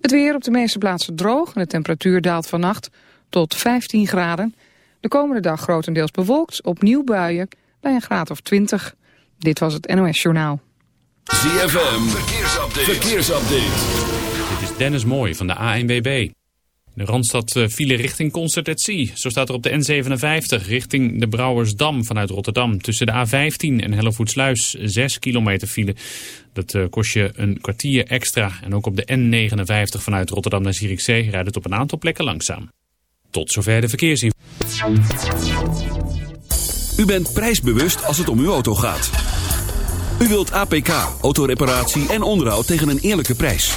Het weer op de meeste plaatsen droog en de temperatuur daalt vannacht tot 15 graden. De komende dag grotendeels bewolkt, opnieuw buien bij een graad of 20. Dit was het NOS Journaal. ZFM, verkeersupdate. verkeersupdate. Dit is Dennis Mooij van de ANWB. De Randstad eh, file richting Concert at Sea. Zo staat er op de N57 richting de Brouwersdam vanuit Rotterdam. Tussen de A15 en Hellevoetsluis 6 kilometer file. Dat uh, kost je een kwartier extra. En ook op de N59 vanuit Rotterdam naar Zierikzee rijdt het op een aantal plekken langzaam. Tot zover de verkeersinformatie. U bent prijsbewust als het om uw auto gaat. U wilt APK, autoreparatie en onderhoud tegen een eerlijke prijs.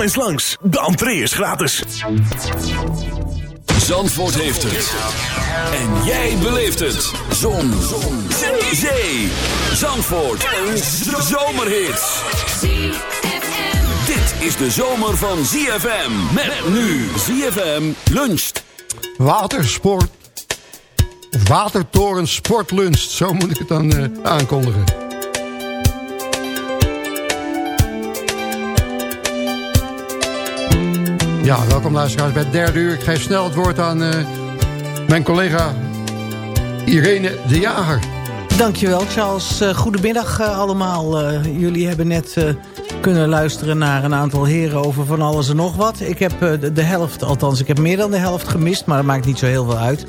Kom eens langs, de entree is gratis. Zandvoort heeft het. En jij beleeft het. Zon. Zon. Zee. Zee. Zandvoort. Een zomerhit. Dit is de zomer van ZFM. Met nu ZFM luncht. Watersport. Watertoren Sportlunch. Zo moet ik het dan eh, aankondigen. Ja, welkom luisteraars bij het derde uur. Ik geef snel het woord aan eh, mijn collega Irene de Jager. Dankjewel Charles. Uh, goedemiddag uh, allemaal. Jullie hebben net kunnen luisteren naar een aantal heren over van alles en nog wat. Ik heb de, de, helft, althans ik heb meer dan de helft gemist, maar dat maakt niet zo heel veel uit.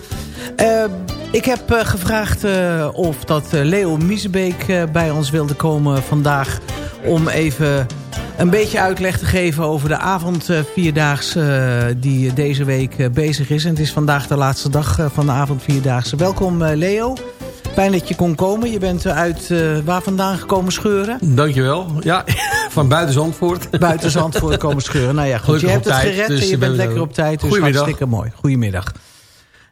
Ik heb eh, gevraagd eh, of dat eh, Leo Miezebeek bij ons wilde komen vandaag... om even een beetje uitleg te geven over de avondvierdaagse die deze week bezig is. En het is vandaag de laatste dag van de avondvierdaagse. Welkom Leo. Fijn dat je kon komen. Je bent uit waar vandaan gekomen scheuren? Dankjewel. Ja, van buiten Zandvoort. Buiten Zandvoort komen scheuren. Nou ja, goed. Gelukkig je hebt het tijd, gered dus en je we bent lekker op tijd. Dus Goedemiddag. hartstikke mooi. Goedemiddag.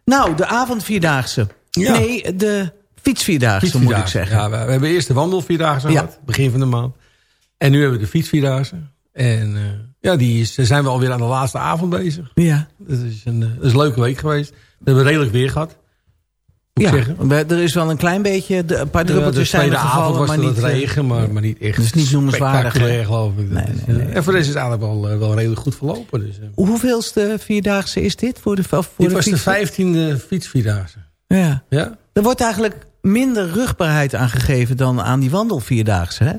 Nou, de avondvierdaagse. Ja. Nee, de fietsvierdaagse moet ik zeggen. Ja, we, we hebben eerst de wandelvierdaagse Ja. gehad, begin van de maand. En nu hebben we de fietsvierdaagse. En eh, ja, die is, zijn we alweer aan de laatste avond bezig. Ja. Dat is een, eh, dat is een leuke week geweest. We hebben redelijk weer gehad. Moet Ja, zeggen. we- er is wel een klein beetje, de- een paar Ja, druppeltjes zijn er gevallen, avond was maar niet... wat eh, regen, maar, maar niet echt dus niet spectaculair, geloof ik. Nee, nee, eh, nee. En voor deze is het eigenlijk wel, eh, wel redelijk goed verlopen. Dus. Hoeveelste vierdaagse is dit voor de, voor Dit de was de vijftiende fietsvierdaagse. Ja. Ja? Er wordt eigenlijk minder rugbaarheid aangegeven dan aan die wandelvierdaagse, hè?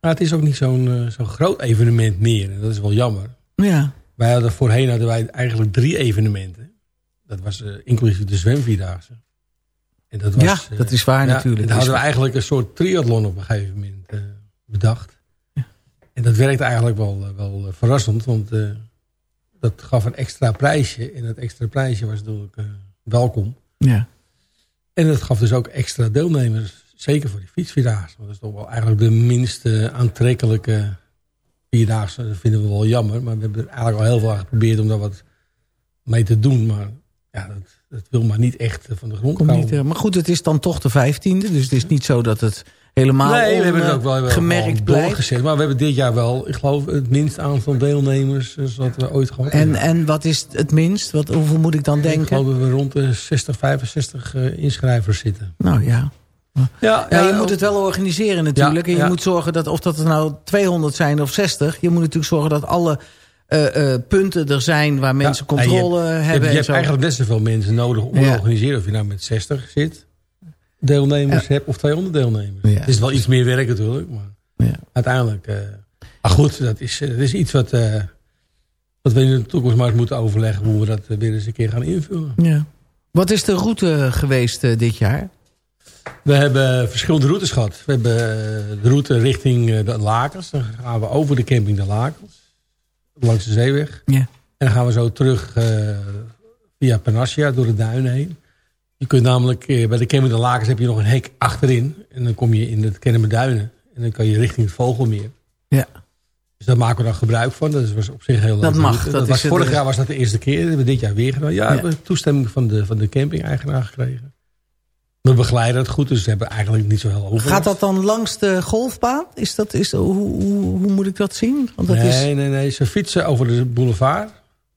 Maar het is ook niet zo'n zo'n groot evenement meer. En dat is wel jammer. Ja. Wij hadden voorheen hadden wij eigenlijk drie evenementen. Dat was inclusief de zwemvierdaagse. En dat was, Ja, eh, dat is waar ja, natuurlijk. En dan hadden we eigenlijk een soort triathlon op een gegeven moment eh, bedacht. En dat werkte eigenlijk wel, eh, wel eh, verrassend. Want eh, dat gaf een extra prijsje. En dat extra prijsje was natuurlijk eh, welkom. Ja. En dat gaf dus ook extra deelnemers. Zeker voor die fietsvierdaagse. Want dat is toch wel eigenlijk de minst eh, aantrekkelijke vierdaagse. Dat vinden we wel jammer. Maar we hebben er eigenlijk al heel veel aan geprobeerd om daar wat mee te doen. Maar ja, dat, dat wil maar niet echt eh, van de grond Komt komen. niet, eh, maar goed, het is dan toch de vijftiende. Dus het is niet zo dat het helemaal nee, we hebben het ook wel, gemerkt blijft. doorgezet. Maar we hebben dit jaar wel, ik geloof, het minst aantal deelnemers eh, wat we ooit gehad En, hebben. en wat is het minst? Wat, hoeveel moet ik dan ik denken? geloof dat we rond de 60, 65 eh, inschrijvers zitten. Nou ja. Ja, Ja, je ook- moet het wel organiseren natuurlijk. Ja, en je moet zorgen dat, of dat er nou 200 zijn of 60... je moet natuurlijk zorgen dat alle eh, eh, punten er zijn... waar mensen Ja, controle je hebt, je hebben. hebt, je hebt eigenlijk net zoveel mensen nodig om te organiseren. Of je nou met 60 zit, deelnemers hebt of 200 deelnemers. Het is wel iets meer werk natuurlijk. Maar Ja. uiteindelijk... eh maar goed, dat is, eh, dat is iets wat, eh, wat we in de toekomst maar eens moeten overleggen. Hoe we dat eh, weer eens een keer gaan invullen. Ja. Wat is de route geweest eh, dit jaar? We hebben verschillende routes gehad. We hebben eh, de route richting eh, de Lakens. Dan gaan we over de camping de Lakens. Langs de zeeweg. Ja. En dan gaan we zo terug eh, via Panassia door de duinen heen. Je kunt namelijk, eh, bij de de Lakens heb je nog een hek achterin. En dan kom je in de Kennemer Duinen. En dan kan je richting het Vogelmeer. Ja. Dus daar maken we dan gebruik van. Dat was op zich heel leuk. Dat mag, dat was, het, vorig eh, jaar was dat de eerste keer. Dat hebben we dit jaar weer gedaan. Ja, Ja. we hebben toestemming van de, van de camping-eigenaar gekregen. We begeleiden het goed, dus we hebben eigenlijk niet zo heel over. Gaat dat dan langs de golfbaan? Is dat, is, hoe, hoe, hoe moet ik dat zien? Want dat nee, is, nee, nee. Ze fietsen over de boulevard.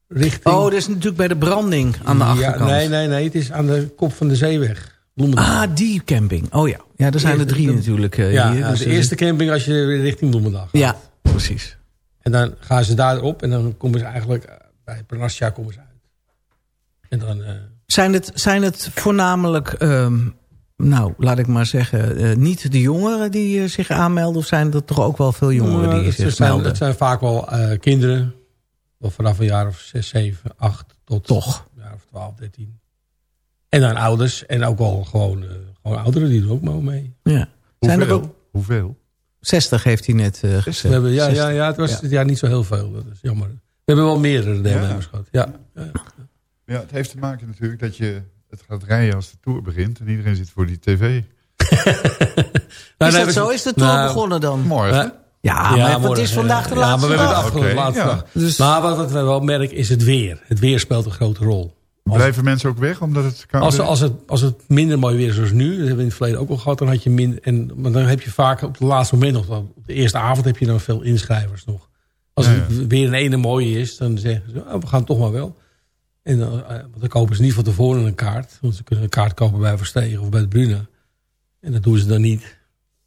Richting... oh, dat is natuurlijk bij de branding aan de achterkant. Ja, nee, nee, nee. Het is aan de kop van de zeeweg. Bloemendaal. Ah, die camping. Oh ja, ja er zijn er drie de- natuurlijk eh, ja, hier. ja, dus de eerste camping als je richting Bloemendaal gaat. Ja, precies. En dan gaan ze daarop en dan komen ze eigenlijk eh, bij Panassia komen ze uit. En dan... eh, Zijn het, zijn het voornamelijk, ehm, nou, laat ik maar zeggen... eh, niet de jongeren die eh, zich aanmelden... of zijn er toch ook wel veel jongeren Nou, die het, zich zijn, melden? het zijn vaak wel eh, kinderen. Vanaf een jaar of 6, 7, 8 tot Toch. een jaar of 12, 13. En dan ouders. En ook wel gewoon, eh, gewoon ouderen die doen ook maar mee. Ja. Zijn er Hoeveel? ook Hoeveel? 60 heeft hij net eh, We gezegd. hebben, ja, 60. ja, ja, het was Ja. dit jaar niet zo heel veel. Dat is jammer. We hebben wel meerdere deelnemers gehad. Ja. Ja. Ja, het heeft te maken natuurlijk dat je het gaat rijden als de Tour begint. En iedereen zit voor die tv. Is nee, dat we- zo? Is de tour nou, begonnen dan? Morgen. Ja, Ja, maar het is vandaag de ja. laatste Ja, maar we hebben dag. het afgelopen laatste ja. dag. Dus- Maar wat, we wel merken is het weer. Het weer speelt een grote rol. Als, Blijven mensen ook weg omdat het als, als, het, als het minder mooi weer is zoals nu, dat hebben we in het verleden ook al gehad, dan had je minder. En, maar dan heb je vaak op het laatste moment nog, op de eerste avond heb je dan veel inschrijvers nog. Als Ja, het weer een ene mooie is, dan zeggen ze, oh, we gaan toch maar wel. En dan, eh, want dan kopen ze niet van tevoren een kaart. Want ze kunnen een kaart kopen bij Verstegen of bij de Bruna. En dat doen ze dan niet.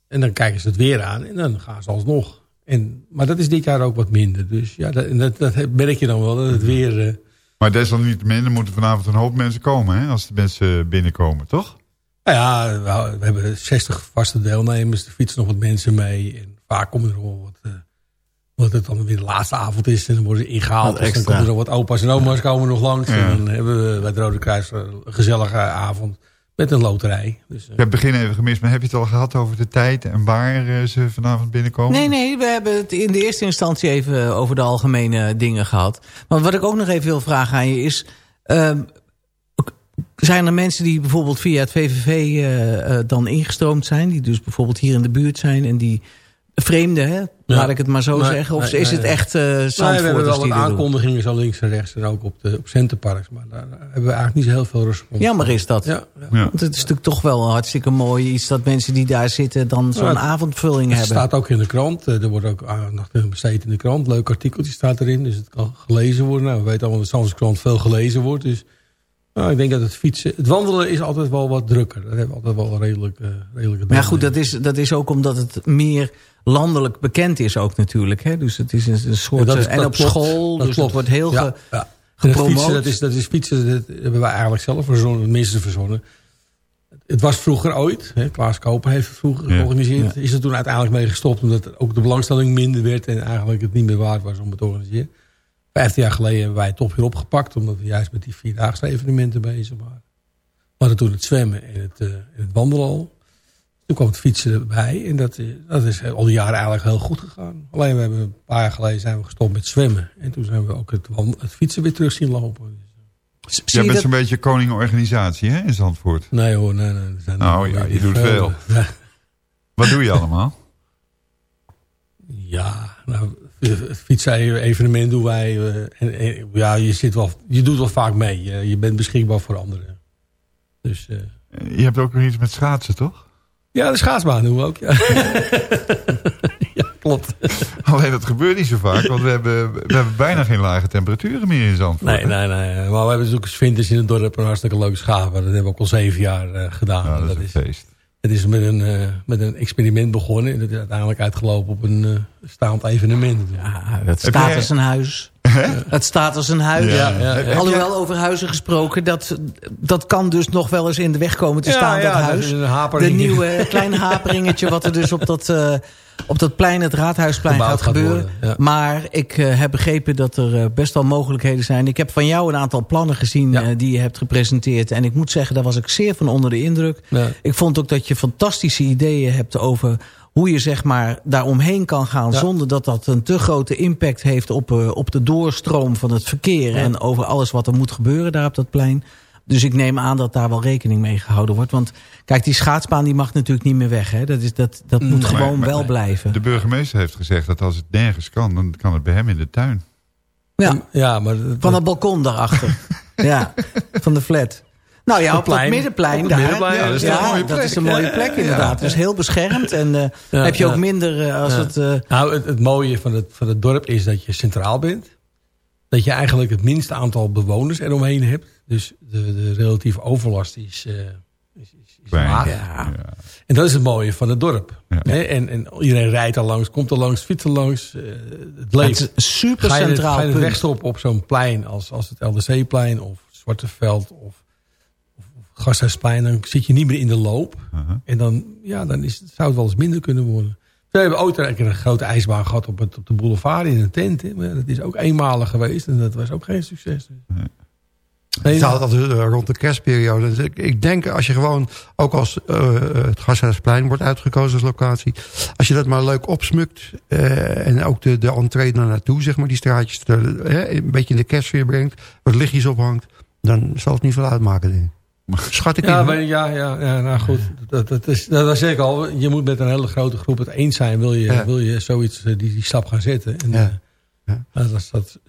En dan kijken ze het weer aan en dan gaan ze alsnog. En, maar dat is dit jaar ook wat minder. Dus ja, dat, dat, dat merk je dan wel. Dat het weer... eh, Maar desalniettemin, moeten vanavond een hoop mensen komen, hè? Als de mensen binnenkomen, toch? Nou ja, we, hebben 60 vaste deelnemers. Er fietsen nog wat mensen mee. En vaak komen er wel wat... eh omdat het dan weer de laatste avond is. En dan worden ze ingehaald. Wat Dus dan komen er nog wat opa's en oma's komen nog langs. Ja. En dan hebben we bij het Rode Kruis een gezellige avond. met een loterij. Dus, eh, Ik heb het begin even gemist, maar heb je het al gehad over de tijd en waar eh, ze vanavond binnenkomen? Nee, nee, we hebben het in de eerste instantie even over de algemene dingen gehad. Maar wat ik ook nog even wil vragen aan je is... ehm, zijn er mensen die bijvoorbeeld via het VVV eh, eh, dan ingestroomd zijn... die dus bijvoorbeeld hier in de buurt zijn en die vreemden, hè? laat ik het maar zo Nee, zeggen? Of nee, is nee, het nee. echt uh, Nou, we hebben Zandvoorters wel wat aankondigingen zo links en rechts en ook op, de, op centerparks. Maar daar hebben we eigenlijk niet zo heel veel respons. Jammer is dat. Ja, ja. Ja. Want het is natuurlijk toch wel hartstikke mooi iets... dat mensen die daar zitten dan zo'n Ja, het- avondvulling Het hebben. staat ook in de krant. Eh, Er wordt ook aandacht aan besteed in de krant. Leuk artikeltje staat erin. Dus het kan gelezen worden. Nou, we weten allemaal dat de krant veel gelezen wordt. Dus nou, ik denk dat het fietsen... Het wandelen is altijd wel wat drukker. Dat hebben we altijd wel redelijk... eh redelijk Maar ja, goed, dat is, dat is ook omdat het meer landelijk bekend is ook natuurlijk. Hè? Dus het is een, een soort... Ja, is- en op klopt. school, Dat dus klopt. het wordt heel Ja, ge- ja. Gepromoot. fietsen, dat is, dat is fietsen, dat hebben wij eigenlijk zelf verzonnen, het minste verzonnen. Het was vroeger ooit, hè, Klaas Koper heeft het vroeger Ja. georganiseerd. Is er toen uiteindelijk mee gestopt omdat ook de belangstelling minder werd en eigenlijk het niet meer waard was om het te organiseren. Vijftien jaar geleden hebben wij het toch weer opgepakt omdat we juist met die vierdaagse evenementen bezig waren. We hadden toen het zwemmen en het, eh, en het wandelen al. Toen kwam het fietsen erbij en dat, is- dat is al die jaren eigenlijk heel goed gegaan. Alleen we hebben een paar jaar geleden zijn we gestopt met zwemmen. En toen zijn we ook het, het fietsen weer terug zien lopen. Zie Jij je bent dat- zo'n beetje koning organisatie hè, in Zandvoort. Nee hoor, nee, nee. er zijn Nou ja, je doet veel. Ja, Wat doe je allemaal? ja nou, het fietsen-evenement doen wij. eh, en, en, ja, je, zit wel, je doet wel vaak mee. Je, je bent beschikbaar voor anderen. Dus eh, Je hebt ook nog iets met schaatsen, toch? ja, de schaatsbaan doen we ook. Ja, ja klopt. Alleen dat gebeurt niet zo vaak, want we hebben, we hebben bijna geen lage temperaturen meer in Zandvoort. Nee, nee, nee. Maar we hebben natuurlijk winters in het dorp een hartstikke leuke schaven. Dat hebben we ook al zeven jaar eh, gedaan. Ja, En dat is een feest. Het is met een, eh, met een experiment begonnen. En het is uiteindelijk uitgelopen op een eh, staand evenement. Ja, dat staat jij- als een huis. Het staat als een huis. Ja, ja, ja. Jij- Alhoewel over huizen gesproken, dat, dat kan dus nog wel eens in de weg komen te Ja, staan, ja, dat dat huis. is een de nieuwe kleine haperingetje wat er dus op dat, eh, op dat plein, het Raadhuisplein gaat gaat gebeuren. worden, ja. Maar ik eh, heb begrepen dat er eh, best wel mogelijkheden zijn. Ik heb van jou een aantal plannen gezien Ja. eh, die je hebt gepresenteerd. En ik moet zeggen, daar was ik zeer van onder de indruk. Ja. Ik vond ook dat je fantastische ideeën hebt over hoe je zeg maar daaromheen kan gaan... Zonder dat dat een te grote impact heeft op, op de doorstroom van het verkeer... En over alles wat er moet gebeuren daar op dat plein. Dus ik neem aan dat daar wel rekening mee gehouden wordt. Want kijk, die schaatsbaan die mag natuurlijk niet meer weg. Hè? Dat, is, dat, dat moet Nee, gewoon maar- wel blijven. De burgemeester heeft gezegd dat als het nergens kan, dan kan het bij hem in de tuin. Ja, Ja, maar... dat- van het balkon daarachter. ja, van de flat. Nou ja, op het plein. middenplein Op het daar. middenplein, ja, ja, dat is een mooie dat plek. is een mooie plek inderdaad. Dus heel beschermd. En eh, Ja, heb je ook minder eh, als Ja. het... eh, Nou, het, het mooie van het, van het dorp is dat je centraal bent. Dat je eigenlijk het minste aantal bewoners eromheen hebt. Dus de, de relatieve overlast is, eh, is, is, is laag. Ja. En dat is het mooie van het dorp. Ja. En, en iedereen rijdt er langs, komt er langs, fietst er langs. eh, het leeft. het is super ga je het, centraal ga je op zo'n plein als, als het LDC-plein of Zwarteveld of, of, Gasthuisplein, dan zit je niet meer in de loop. Uh-huh. En dan, ja, dan is, het- zou het wel eens minder kunnen worden. We hebben ooit een, keer een grote ijsbaan gehad op, het, op de boulevard in een tent. Hè. Maar dat is ook eenmalig geweest en dat was ook geen succes. Nee, Het altijd eh, rond de kerstperiode. Dus ik, ik denk als je gewoon, ook als eh, het Gasthuisplein wordt uitgekozen als locatie. Als je dat maar leuk opsmukt. eh, en ook de, de entree daar naartoe, zeg maar, die straatjes. eh, een beetje in de kerstsfeer brengt. Wat lichtjes ophangt. Dan zal het niet veel uitmaken, denk ik. Schat ik Ja, in. ja, ja, ja, nou goed. Dat, dat, is, dat, zeg ik al. Je moet met een hele grote groep het eens zijn. Wil je, Ja. wil je zoiets, eh, die, die stap gaan zetten. En, Ja. eh, Ja. nou, dat, dat,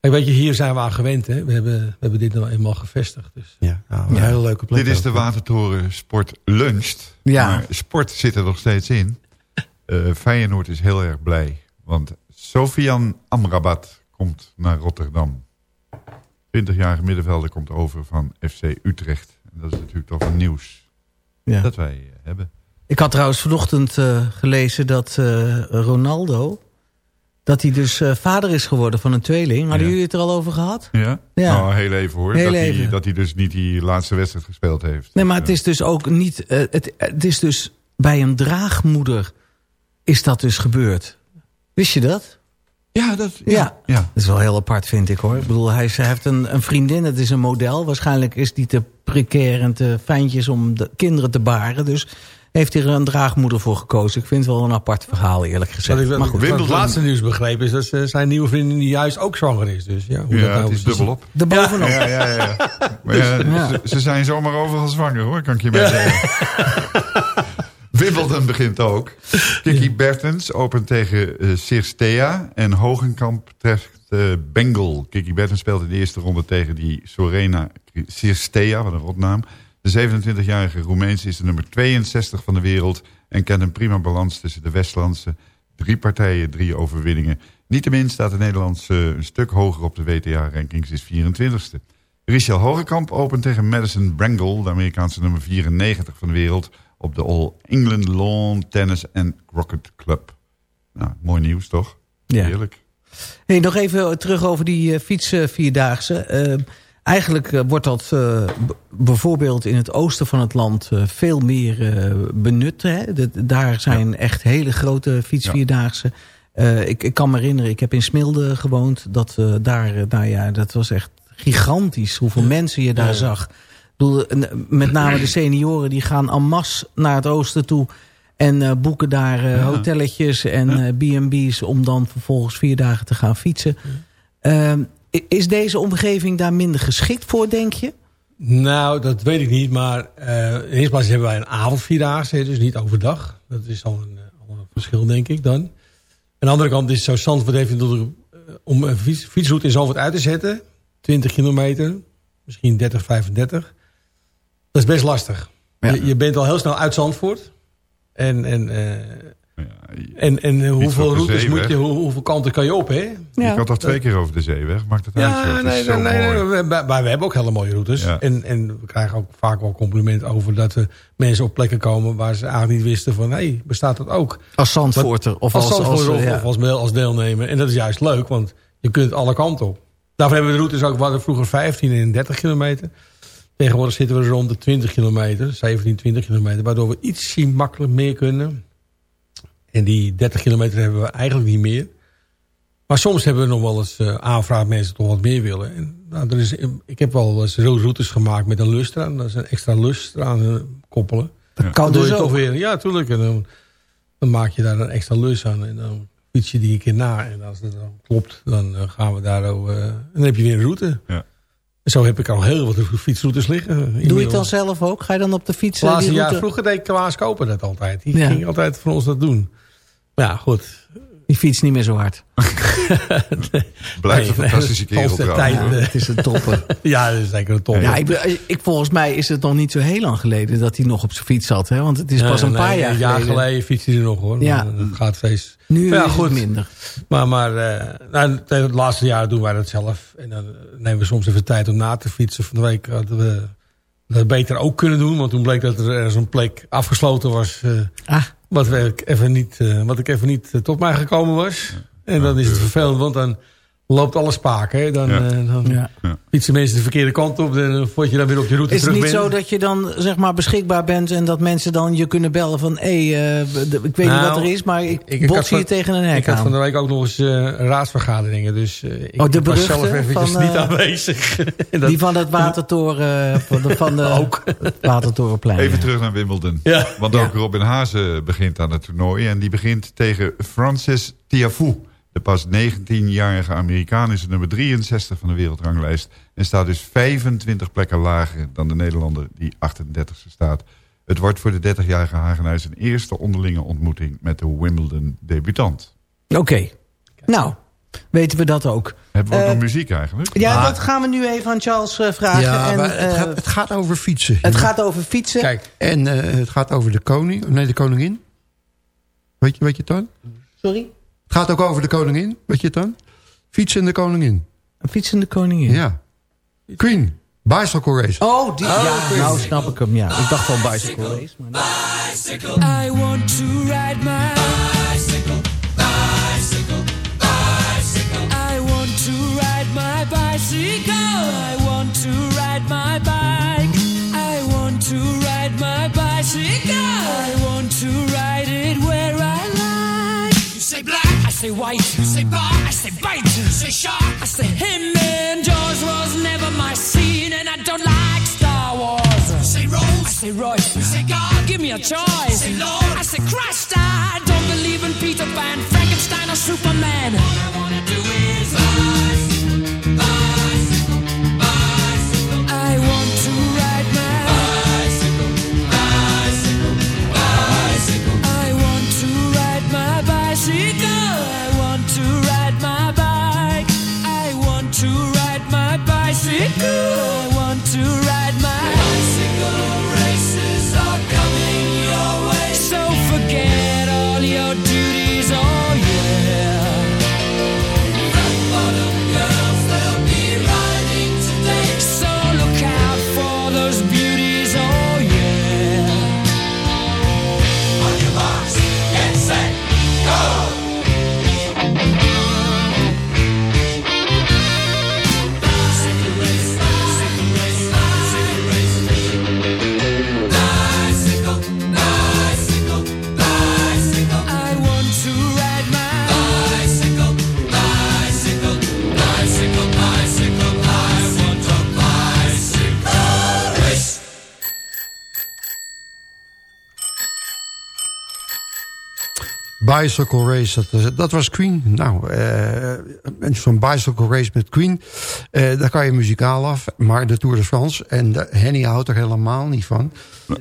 kijk, weet je, hier zijn we aan gewend. Hè. We, hebben, we hebben dit nou eenmaal gevestigd. Dus. Ja, nou, een hele leuke plek. Dit is de. Watertoren Sport Luncht. Ja. Maar sport zit er nog steeds in. Eh Feyenoord is heel erg blij. Want Sofian Amrabat komt naar Rotterdam. 20-jarige middenvelder komt over van FC Utrecht. Dat is natuurlijk toch een nieuws ja. dat wij eh, hebben. Ik had trouwens vanochtend eh, gelezen dat eh, Ronaldo... dat hij dus vader is geworden van een tweeling. Hadden Ja. jullie het er al over gehad? Ja? Ja. Nou, heel even hoor. Heel dat, Hij, dat hij dus niet die laatste wedstrijd gespeeld heeft. Nee, maar het is dus ook niet... het, het is dus bij een draagmoeder is dat dus gebeurd. Wist je dat? Ja, dat, Ja. ja. ja. Dat is wel heel apart, vind ik hoor. Ik bedoel, hij, is- hij heeft een, een vriendin, het is een model. Waarschijnlijk is die te precair en te fijntjes om de kinderen te baren. Dus heeft hij er een draagmoeder voor gekozen. Ik vind het wel een apart verhaal, eerlijk Wat gezegd. ik maar wat goed, ik van het laatste nieuws begreep is dat ze- zijn nieuwe vriendin die juist ook zwanger is. Dus ja, hoe dat Ja, nou het is dubbelop. de bovenop. Ja, ja, ja. Maar ja, Ja. Ze, ze zijn zomaar overal zwanger hoor, kan ik je maar zeggen. Wimbledon begint ook. Kiki Bertens opent tegen eh Sirstea. En Hogenkamp treft eh, Bengal. Kiki Bertens speelt in de eerste ronde tegen die Sorena Sirstea, wat een rotnaam. De 27-jarige Roemeense is de nummer 62 van de wereld... en kent een prima balans tussen de Westlandse. Drie partijen, drie overwinningen. Niettemin staat de Nederlandse een stuk hoger op de WTA-rankings, is 24ste. Richel Hogekamp opent tegen Madison Brangle, de Amerikaanse nummer 94 van de wereld... op de All England Lawn Tennis and Croquet Club. Nou, mooi nieuws toch? Ja. Heerlijk. Hey, nog even terug over die eh, fietsvierdaagse. Eh, eigenlijk eh, wordt dat eh, bijvoorbeeld in het oosten van het land eh, veel meer eh, benut. Hè? Daar zijn echt hele grote fietsvierdaagse. Eh, ik, ik kan me herinneren, ik heb in Smilde gewoond. Dat eh, daar, eh, nou ja, dat was echt gigantisch hoeveel mensen je daar zag. Bedoel, en, met name de senioren die gaan en masse naar het oosten toe... En eh, boeken daar eh, hotelletjes en eh, B&B's om dan vervolgens vier dagen te gaan fietsen. Ehm, is deze omgeving daar minder geschikt voor, denk je? Nou, dat weet ik niet. Maar eh, in eerste plaats hebben wij een avondvierdaagse, dus niet overdag. Dat is al een, eh, al een verschil, denk ik dan. Aan de andere kant is zo Zandvoort heeft natuurlijk, eh, om een fiets, fietsroute in Zandvoort uit te zetten. 20 kilometer, misschien 30, 35. Dat is best lastig. Ja. Je, je bent al heel snel uit Zandvoort. En, en, eh, Ja, en, en eh, hoeveel routes moet je, hoe- hoeveel kanten kan je op, hè? Je kan toch twee keer over de zeeweg? Maakt het uit? Ja, nee, nee, nee, Maar we hebben ook hele mooie routes. Ja. En, en we krijgen ook vaak wel compliment over dat we mensen op plekken komen waar ze eigenlijk niet wisten van, hé, hey, bestaat dat ook? Als Zandvoorter of als, Als, of, ja. of als, deelnemer. En dat is juist leuk, want je kunt alle kanten op. Daarvoor hebben we de routes ook, we hadden vroeger 15 en 30 kilometer. Tegenwoordig zitten we rond de 20 kilometer, 17, 20 kilometer. Waardoor we iets makkelijk meer kunnen. En die 30 kilometer hebben we eigenlijk niet meer. Maar soms hebben we nog wel eens uh, aanvraag mensen toch wat meer willen. En, nou, er is, ik heb wel eens routes gemaakt met een lust eraan. Dat is een extra lust eraan uh, koppelen. Dat kan dus ook. weer, ja, tuurlijk. En dan, dan maak je daar een extra lus aan. En dan fiets je die een keer na. En als dat dan klopt, dan gaan we daar. Uh, en dan heb je weer een route. Ja. Zo heb ik al heel wat fietsroutes liggen. Doe je het dan zelf ook? Ga je dan op de fiets? De laatste jaar, vroeger deed Klaas Koper dat altijd. Die Ja. ging altijd voor ons dat doen. Maar ja, goed. Die fiets niet meer zo hard. Blijft een fantastische kerel eh, Het is een topper. Ja, dat is zeker een top. Ja, ik, ik, volgens mij is het nog niet zo heel lang geleden dat hij nog op zijn fiets zat. Hè? Want het is pas een paar jaar Een geleden. jaar geleden fietste hij er nog hoor. Ja. Maar Dat gaat steeds. Nu Maar ja, is goed. het minder. Maar, maar eh, nou, het laatste jaar doen wij dat zelf. En dan nemen we soms even tijd om na te fietsen. Van de week hadden we dat beter ook kunnen doen. Want toen bleek dat er een plek afgesloten was. eh, Ah, wat, we even niet, eh, wat ik even niet eh, tot mij gekomen was. En dan is het vervelend, want dan loopt alles spaak. Hè? Dan, Ja. eh, dan ja. fietsen mensen de verkeerde kant op. Dan voordat je dan weer op je route Is het terug niet bent. zo dat je dan zeg maar beschikbaar bent... en dat mensen dan je kunnen bellen van... hé, hey, eh, ik weet Nou, niet wat er is, maar ik, ik- bots hier tegen een hek Ik had van aan. de week ook nog eens eh, raadsvergaderingen. Dus eh, ik Oh, de was zelf eventjes van, niet eh, aanwezig. Dat- Die van het watertoren... van de, van de Ook. watertorenplein. Even terug naar Wimbledon. Ja. Want ook Robin Hazen begint aan het toernooi. En die begint tegen Francis Tiafoe. De pas 19-jarige Amerikaan is de nummer 63 van de wereldranglijst. En staat dus 25 plekken lager dan de Nederlander die 38e staat. Het wordt voor de 30-jarige Hagenaar zijn eerste onderlinge ontmoeting met de Wimbledon-debutant. Oké. Nou, weten we dat ook. Hebben we ook Eh, nog muziek eigenlijk? Ja, Maar- dat gaan we nu even aan Charles eh, vragen. Ja, en, maar het, eh, gaat, het gaat over fietsen. het gaat over fietsen. Kijk, En eh, het gaat over de koning. Nee, de koningin. Weet je, weet je het dan? Sorry? Het gaat ook over de koningin. Weet je het dan? Fietsen en de koningin. Een fietsende koningin. Ja. Queen. Bicycle race. Oh, die, ja, nou snap ik hem. Ja. Ik dacht wel bicycle race. Maar nee. I want to ride my bicycle, bicycle, bicycle. I want to ride my bicycle. Say black, I say say white. Say bar. I say bite. Say shark. I say him and Jaws was never my scene, and I don't like Star Wars. Say Rose. I say Royce. Say God. Give me a choice. Say Lord. I say Christ. I don't believe in Peter Pan, Frankenstein, or Superman. Bicycle Race, dat, was- dat was Queen. Nou, eh zo'n Bicycle Race met Queen, eh daar kan je muzikaal af. Maar de Tour de France, en Henny houdt er helemaal niet van.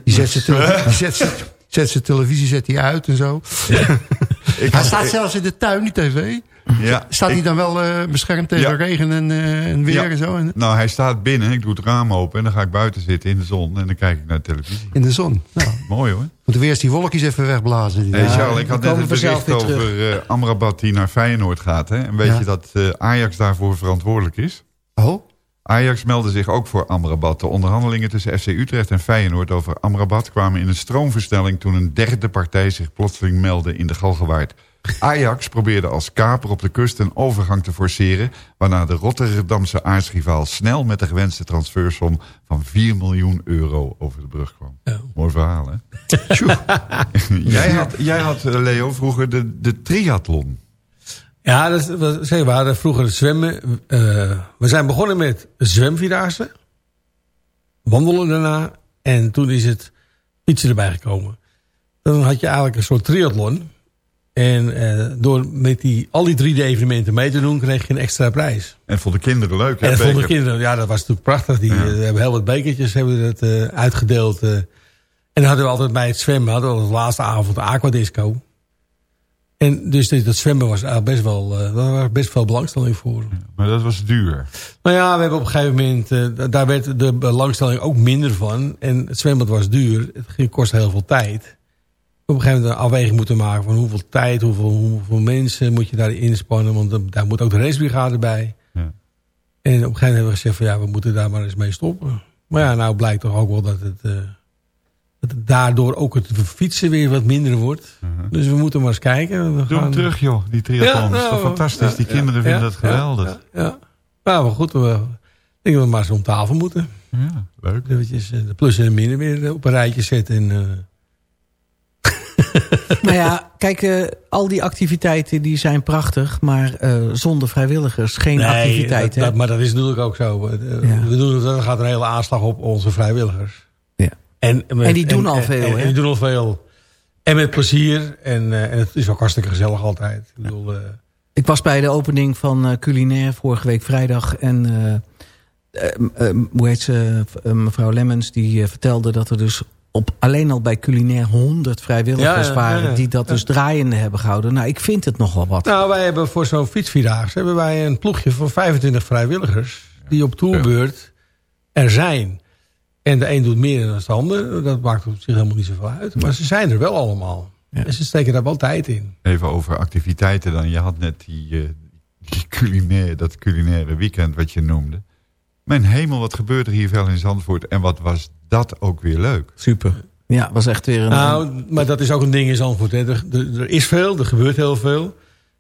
Die zet die zet zet zijn televisie zet hij uit en zo. hij staat zelfs in de tuin, die tv. Ja, Staat hij ik- dan wel eh, beschermd tegen Ja. regen en, en weer Ja. en zo? En, Nou, hij staat binnen. Ik doe het raam open en dan ga ik buiten zitten in de zon. En dan kijk ik naar de televisie. in de zon. Nou, Mooi hoor. Moeten we eerst die wolkjes even wegblazen. Hey Ja. Charles, ik had net het bericht over eh, Amrabat die naar Feyenoord gaat. Hè? En weet Ja. je dat eh, Ajax daarvoor verantwoordelijk is? Oh, Ajax meldde zich ook voor Amrabat. De onderhandelingen tussen FC Utrecht en Feyenoord over Amrabat kwamen in een stroomversnelling toen een derde partij zich plotseling meldde in de Galgenwaard. Ajax probeerde als kaper op de kust een overgang te forceren... waarna de Rotterdamse aartsrivaal snel met de gewenste transfersom van 4 miljoen euro over de brug kwam. Ja. Mooi verhaal, hè? jij had, jij had, eh, Leo, vroeger de, de triathlon. Ja, dat, is- we, hadden vroeger het zwemmen. eh, we zijn begonnen met zwemvierdaagse. Wandelen daarna. En toen is het fietsen erbij gekomen. Dan had je eigenlijk een soort triathlon. En eh, door met die, al die drie evenementen mee te doen... kreeg je een extra prijs. En voor de kinderen leuk, hè? En vonden de kinderen, ja, dat was natuurlijk prachtig. Die Ja. eh, hebben heel wat bekertjes hebben dat, eh, uitgedeeld. en dan hadden we altijd bij het zwemmen, hadden we als laatste avond de aquadisco. En dus dit- dat zwemmen was best wel, daar was best veel belangstelling voor. Maar dat was duur. Nou ja, we hebben op een gegeven moment, da- daar werd de belangstelling ook minder van. En het zwembad was duur, het ging- kostte heel veel tijd. Op een gegeven moment een afweging moeten maken van hoeveel tijd, hoeveel, hoeveel mensen moet je daarin inspannen. Want daar moet ook de racebrigade bij. Ja. En op een gegeven moment hebben we gezegd van ja, we moeten daar maar eens mee stoppen. Maar ja, nou blijkt toch ook wel dat het, eh, dat het daardoor ook het fietsen weer wat minder wordt. Dus we moeten maar eens kijken. We Doe hem gaan- terug, joh, die triathlon. Ja, dat is toch nou, fantastisch? Die kinderen ja, vinden ja, dat geweldig. Ja, ja. Nou, maar goed, we, ik denk dat we maar eens om tafel moeten. Ja, leuk. Eventjes eh, de plus en de min weer eh, op een rijtje zetten. En, Nou ja, kijk, eh, al die activiteiten die zijn prachtig, maar eh, zonder vrijwilligers geen nee, activiteiten. dat, dat- maar dat is natuurlijk ook zo. Eh, Ja. We doen, er gaat een hele aanslag op onze vrijwilligers. Ja. En, met- En die doen al veel, En, hè? die doen al veel. En met plezier. En, en het is ook hartstikke gezellig altijd. Ik bedoel, Ik was bij de opening van Culinair vorige week vrijdag. En hoe heet ze? Mevrouw Lemmens die vertelde dat er dus op alleen al bij Culinair 100 vrijwilligers Ja, ja, waren. ja, ja. Die dat dus draaiende hebben gehouden. Nou, ik vind het nogal wat. Nou, wij hebben voor zo'n fietsvierdaagse hebben wij een ploegje van 25 vrijwilligers die op tourbeurt er zijn. En de een doet meer dan de ander. Dat maakt op zich helemaal niet zoveel uit. Maar ze zijn er wel allemaal. Ja. En ze steken daar wel tijd in. Even over activiteiten dan. Je had net die, eh, die culinair, dat culinaire weekend wat je noemde. Mijn hemel, wat gebeurt er hier veel in Zandvoort? En wat was dat ook weer leuk. Super. Ja, was echt weer een... Nou, maar dat is ook een ding in Zandvoort. Hè. Er, er, er is veel, er gebeurt heel veel.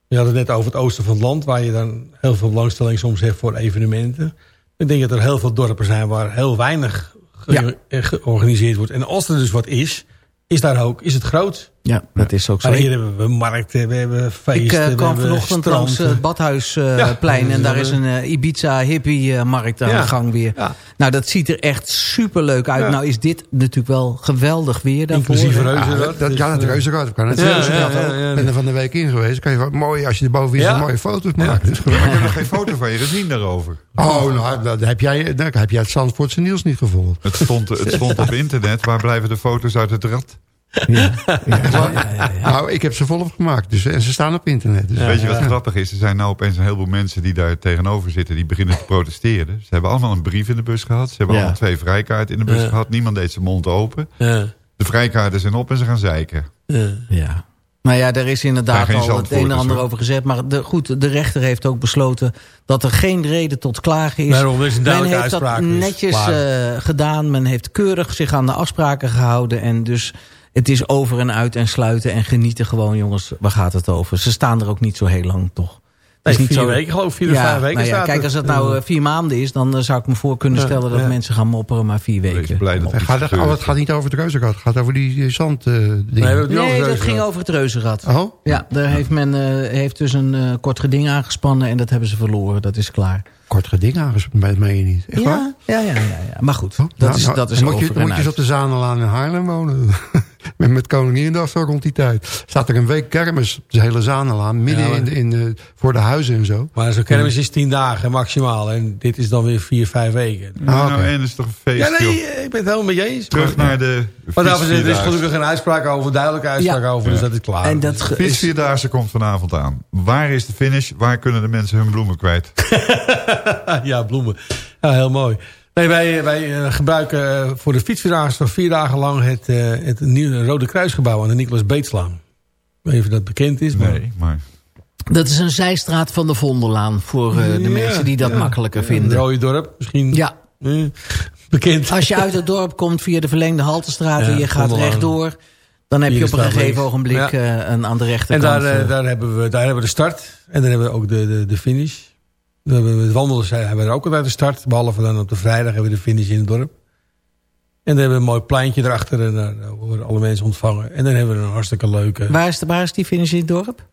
We hadden het net over het oosten van het land... waar je dan heel veel belangstelling soms hebt voor evenementen. Ik denk dat er heel veel dorpen zijn waar heel weinig ge- Ja. eh, georganiseerd wordt. En als er dus wat is, is, daar ook, is het groot. Ja, dat is ook zo. Maar hier hebben we markten, we hebben feesten, Ik eh, we kwam hebben vanochtend langs het Badhuisplein Ja, en daar dat is is een eh, Ibiza hippie markt aan Ja. de gang weer. Ja. Nou, dat ziet er echt superleuk uit. Ja. Nou is dit natuurlijk wel geweldig weer daarvoor. Inclusief dat, dat, dat reuzenrad. Ik kan het reuzenrad ja. Ik ben er van de week in geweest. Kan je wat mooi, als je erboven weer Ja. zo'n mooie foto's maakt. Dus gewoon- Ik heb nog geen foto van je gezien daarover. Oh, nou, dat heb jij, dan heb jij het Zandvoortse nieuws niet gevolgd. Het stond, het stond op internet. Waar blijven de foto's uit het rad? Nou, ik heb ze volop gemaakt. Dus, en ze staan op internet. Dus, Weet je wat grappig is? Er zijn nou opeens een heleboel mensen die daar tegenover zitten... die beginnen te protesteren. Ze hebben allemaal een brief in de bus gehad. Ze hebben Ja. allemaal twee vrijkaarten in de bus Ja. gehad. Niemand deed zijn mond open. Ja, De vrijkaarten zijn op en ze gaan zeiken. ja. Ja. Nou ja, daar is inderdaad al het een en ander over gezegd. Maar de, goed, de rechter heeft ook besloten dat er geen reden tot klagen is. Daarom is een Men duidelijke heeft dat uitspraak. dus netjes eh, gedaan. Men heeft keurig zich aan de afspraken gehouden. En dus het is over en uit en sluiten en genieten gewoon, jongens. Waar gaat het over? Ze staan er ook niet zo heel lang, toch? Nee, vier weken geloof ik, vier of vijf weken nou ja, Kijk, als het nou eh, vier maanden is, dan eh, zou ik me voor kunnen Ja, stellen dat ja. mensen gaan mopperen, maar vier weken. blij dat het, gaat, oh, het gaat niet over het reuzenrad. Het gaat over die, die zand eh, dingen. Nee, dat ging over het reuzenrad. Oh, Ja, daar heeft men eh, heeft dus een kort geding aangespannen en dat hebben ze verloren. Dat is klaar. kort geding aangesproken. Dat meen je niet. Echt waar? Ja, ja, ja, ja, ja. Maar goed, Oh, dat nou, is, nou, dat is dan moet je, over dan en moet je eens uit. op de Zanelaan in Haarlem wonen. met, Koninginnedag zo rond die tijd. Staat er een week kermis op de hele Zanelaan. Midden Ja, maar- in, de- in de, voor de huizen en zo. Maar zo'n kermis is tien dagen maximaal. En dit is dan weer vier, vijf weken. Nou, oké. en is toch een feest, Ja, nee, joh. ik ben het helemaal met je eens. Terug maar, naar de Maar er is gelukkig een uitspraak over, duidelijke uitspraak Ja. over. Dus dat is klaar. En dat Fietsvierdaagse komt vanavond aan. Waar is de finish? Waar kunnen de mensen hun bloemen kwijt? ja, bloemen. Ja, heel mooi. Nee, wij, wij eh, gebruiken eh, voor de fietsvierdaagse nog vier dagen lang het, eh, het nieuwe Rode Kruisgebouw aan de Nicolas Beetslaan. Even dat bekend is. Maar Nee, maar dat is een zijstraat van de Vondellaan voor eh, de Ja, mensen die dat ja. makkelijker Ja, vinden. Rode Dorp, misschien Ja, eh, bekend. als je uit het dorp komt via de verlengde Haltestraat en je gaat rechtdoor... dan heb je op een gegeven ogenblik Ja. eh, een aan de En rechterkant... daar, eh, eh, daar, hebben we, daar hebben we de start. En dan hebben we ook de, de, de finish. Het wandelen zijn- hebben we er ook altijd de start. Behalve dan op de vrijdag hebben we de finish in het dorp. En dan hebben we een mooi pleintje erachter. En daar worden alle mensen ontvangen. En dan hebben we een hartstikke leuke... waar, is de, waar is die finish in het dorp?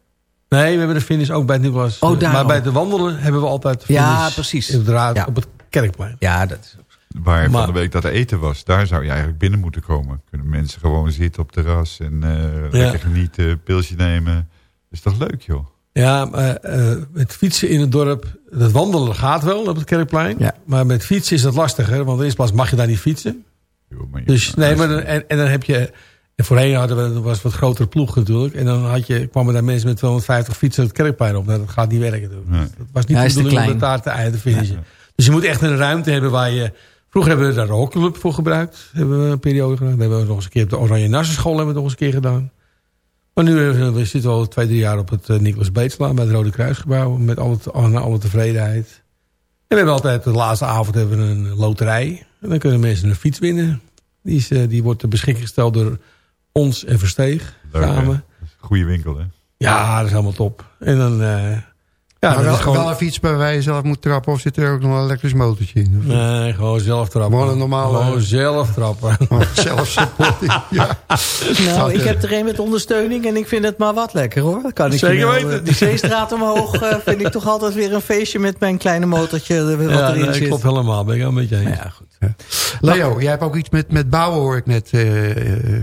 Nee, we hebben de finish ook bij het Nicolas. Oh, maar daarom. bij de wandelen hebben we altijd de finish Ja, precies. op, het raad, Ja. op het kerkplein. Ja, dat is... waar Maar- van de week dat eten was, daar zou je eigenlijk binnen moeten komen. Kunnen mensen gewoon zitten op terras en eh, lekker genieten, pilsje nemen. is toch leuk, joh? Ja, maar, eh, het fietsen in het dorp, het wandelen gaat wel op het kerkplein. Ja. Maar met fietsen is dat lastiger. Want eerste plaats mag je daar niet fietsen. Maar Dus nee, maar dan, en, en dan heb je. En voorheen hadden we was een wat grotere ploeg natuurlijk. En dan had je, kwamen daar mensen met 250 fietsen het kerkplein op. Nou, dat gaat niet werken. Nee. Dat was niet Ja, de bedoeling om klein. het daar te eind te finishen. Dus je moet echt een ruimte hebben waar je... Vroeger hebben we daar de hockeyclub voor gebruikt. Hebben we een periode gedaan. We hebben we nog eens een keer op de Oranje Nassenschool hebben we nog eens een keer gedaan. Maar nu eh, we zitten we al twee, drie jaar op het uh, Nicolas Beetslaan bij het Rode Kruisgebouw. Met alle, tevredenheid. En we hebben altijd, de laatste avond hebben we een loterij. En dan kunnen mensen een fiets winnen. Die, is, eh, die wordt ter beschikking gesteld door ons en Versteeg. Leuk, samen. Goeie winkel, hè? Ja, dat is helemaal top. En dan... ja, maar dat wel, is gewoon... wel een fiets waar je zelf moet trappen. Of zit er ook nog een elektrisch motortje in? Nee, gewoon zelf trappen. Gewoon een normale- Gewoon zelf trappen. Zelf supporting. ja. Nou, ik heb er een met ondersteuning en ik vind het maar wat lekker hoor. Dat kan ik Zeker wel, weten. eh, Die zeestraat omhoog eh, vind ik toch altijd weer een feestje met mijn kleine motortje eh, wat Ja, erin nee, zit. klopt helemaal. Ben ik helemaal met je eens. Ja, goed. Leo, jij hebt ook iets met, met bouwen hoor ik net. eh, eh,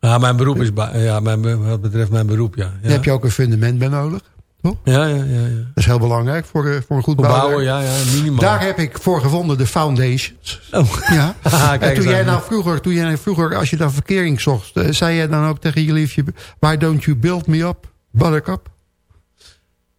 Ja, mijn beroep is... Ja, mijn, wat betreft mijn beroep, ja. Ja, Daar heb je ook een fundament bij nodig. Ja, ja, ja. ja. Dat is heel belangrijk voor, eh, voor een goed Voor bouwen. bouwen, ja, ja, minimaal. Daar heb ik voor gevonden de foundations. Oh. Ja. En toen jij nou vroeger, toen jij vroeger, als je dan verkering zocht, eh, zei jij dan ook tegen je liefje, why don't you build me up, buttercup?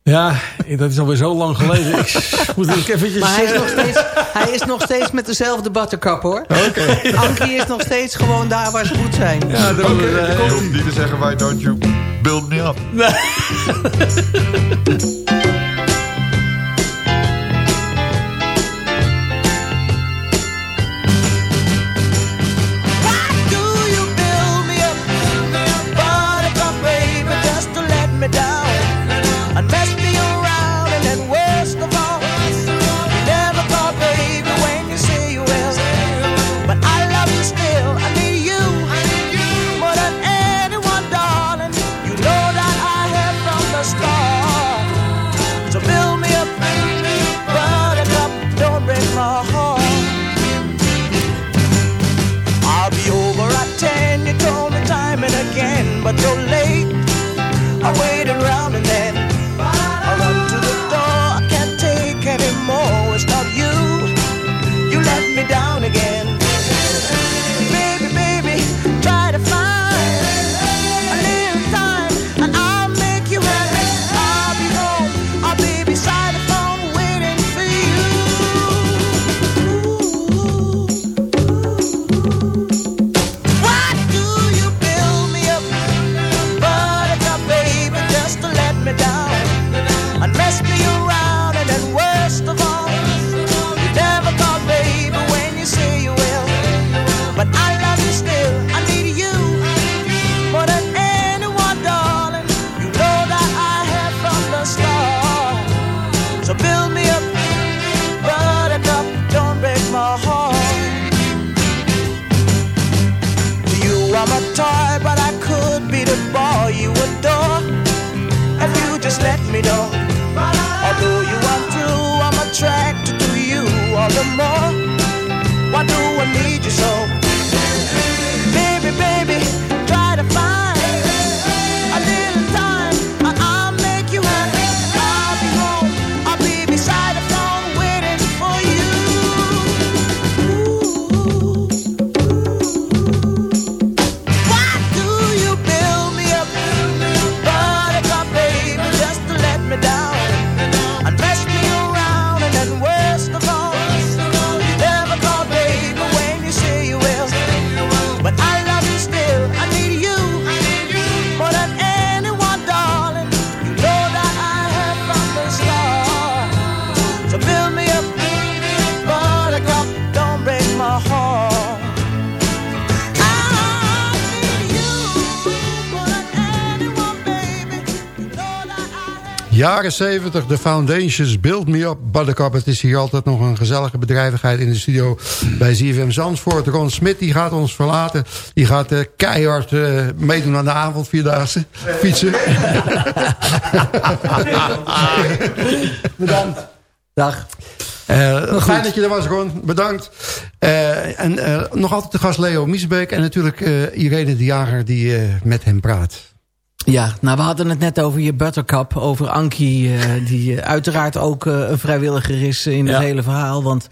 Ja, dat is alweer zo lang geleden. ik moet ook eventjes... Maar hij is, eh, nog steeds, hij is nog steeds met dezelfde buttercup hoor. Oké. Ankie is nog steeds gewoon daar waar ze moet zijn. Ja, dat Oké, eh, je hoeft niet te zeggen, why don't you build me up? Jaren 70, de Foundations, Build Me Up, Buttercup. Het is hier altijd nog een gezellige bedrijvigheid in de studio bij ZFM Zandvoort. Ron Smit die gaat ons verlaten. Die gaat eh, keihard eh, meedoen aan de avondvierdaagse fietsen. Bedankt. Dag. Eh, fijn dat je er was, Ron. Bedankt. En nog altijd de gast Leo Miesbeek. En natuurlijk Irene de Jager die met hem praat. Ja, nou we hadden het net over je buttercup, over Ankie... eh, die eh, uiteraard ook eh, een vrijwilliger is in het hele verhaal. Want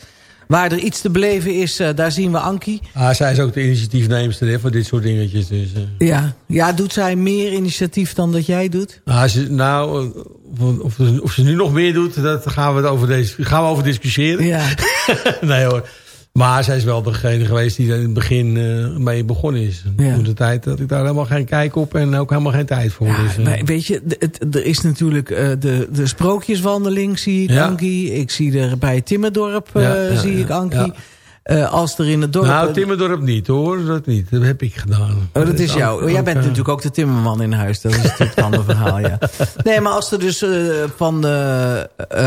waar er iets te beleven is, daar zien we Ankie. Ah, zij is ook de initiatiefneemster hè, voor dit soort dingetjes. Dus. Ja. ja, doet zij meer initiatief dan dat jij doet? Ah, ze, nou, of, of, of ze nu nog meer doet, dat gaan we, het over, deze, gaan we over discussiëren. Ja. nee hoor. Maar zij is wel degene geweest die er in het begin eh, mee begonnen is. Ja. Toen de tijd dat ik daar helemaal geen kijk op en ook helemaal geen tijd voor. Ja, dus, eh, maar weet je, het, er is natuurlijk eh, de, de sprookjeswandeling, zie ik Ja. Ankie. Ik zie er bij Timmerdorp, eh, zie ik Ankie. Eh, als er in het dorp... nou, Timmerdorp niet hoor. Dat niet. Dat heb ik gedaan. Oh, dat is jou. ook, Jij bent eh, natuurlijk ook de timmerman in huis. Dat is natuurlijk een ander verhaal, ja. Nee, maar als er dus eh, van eh,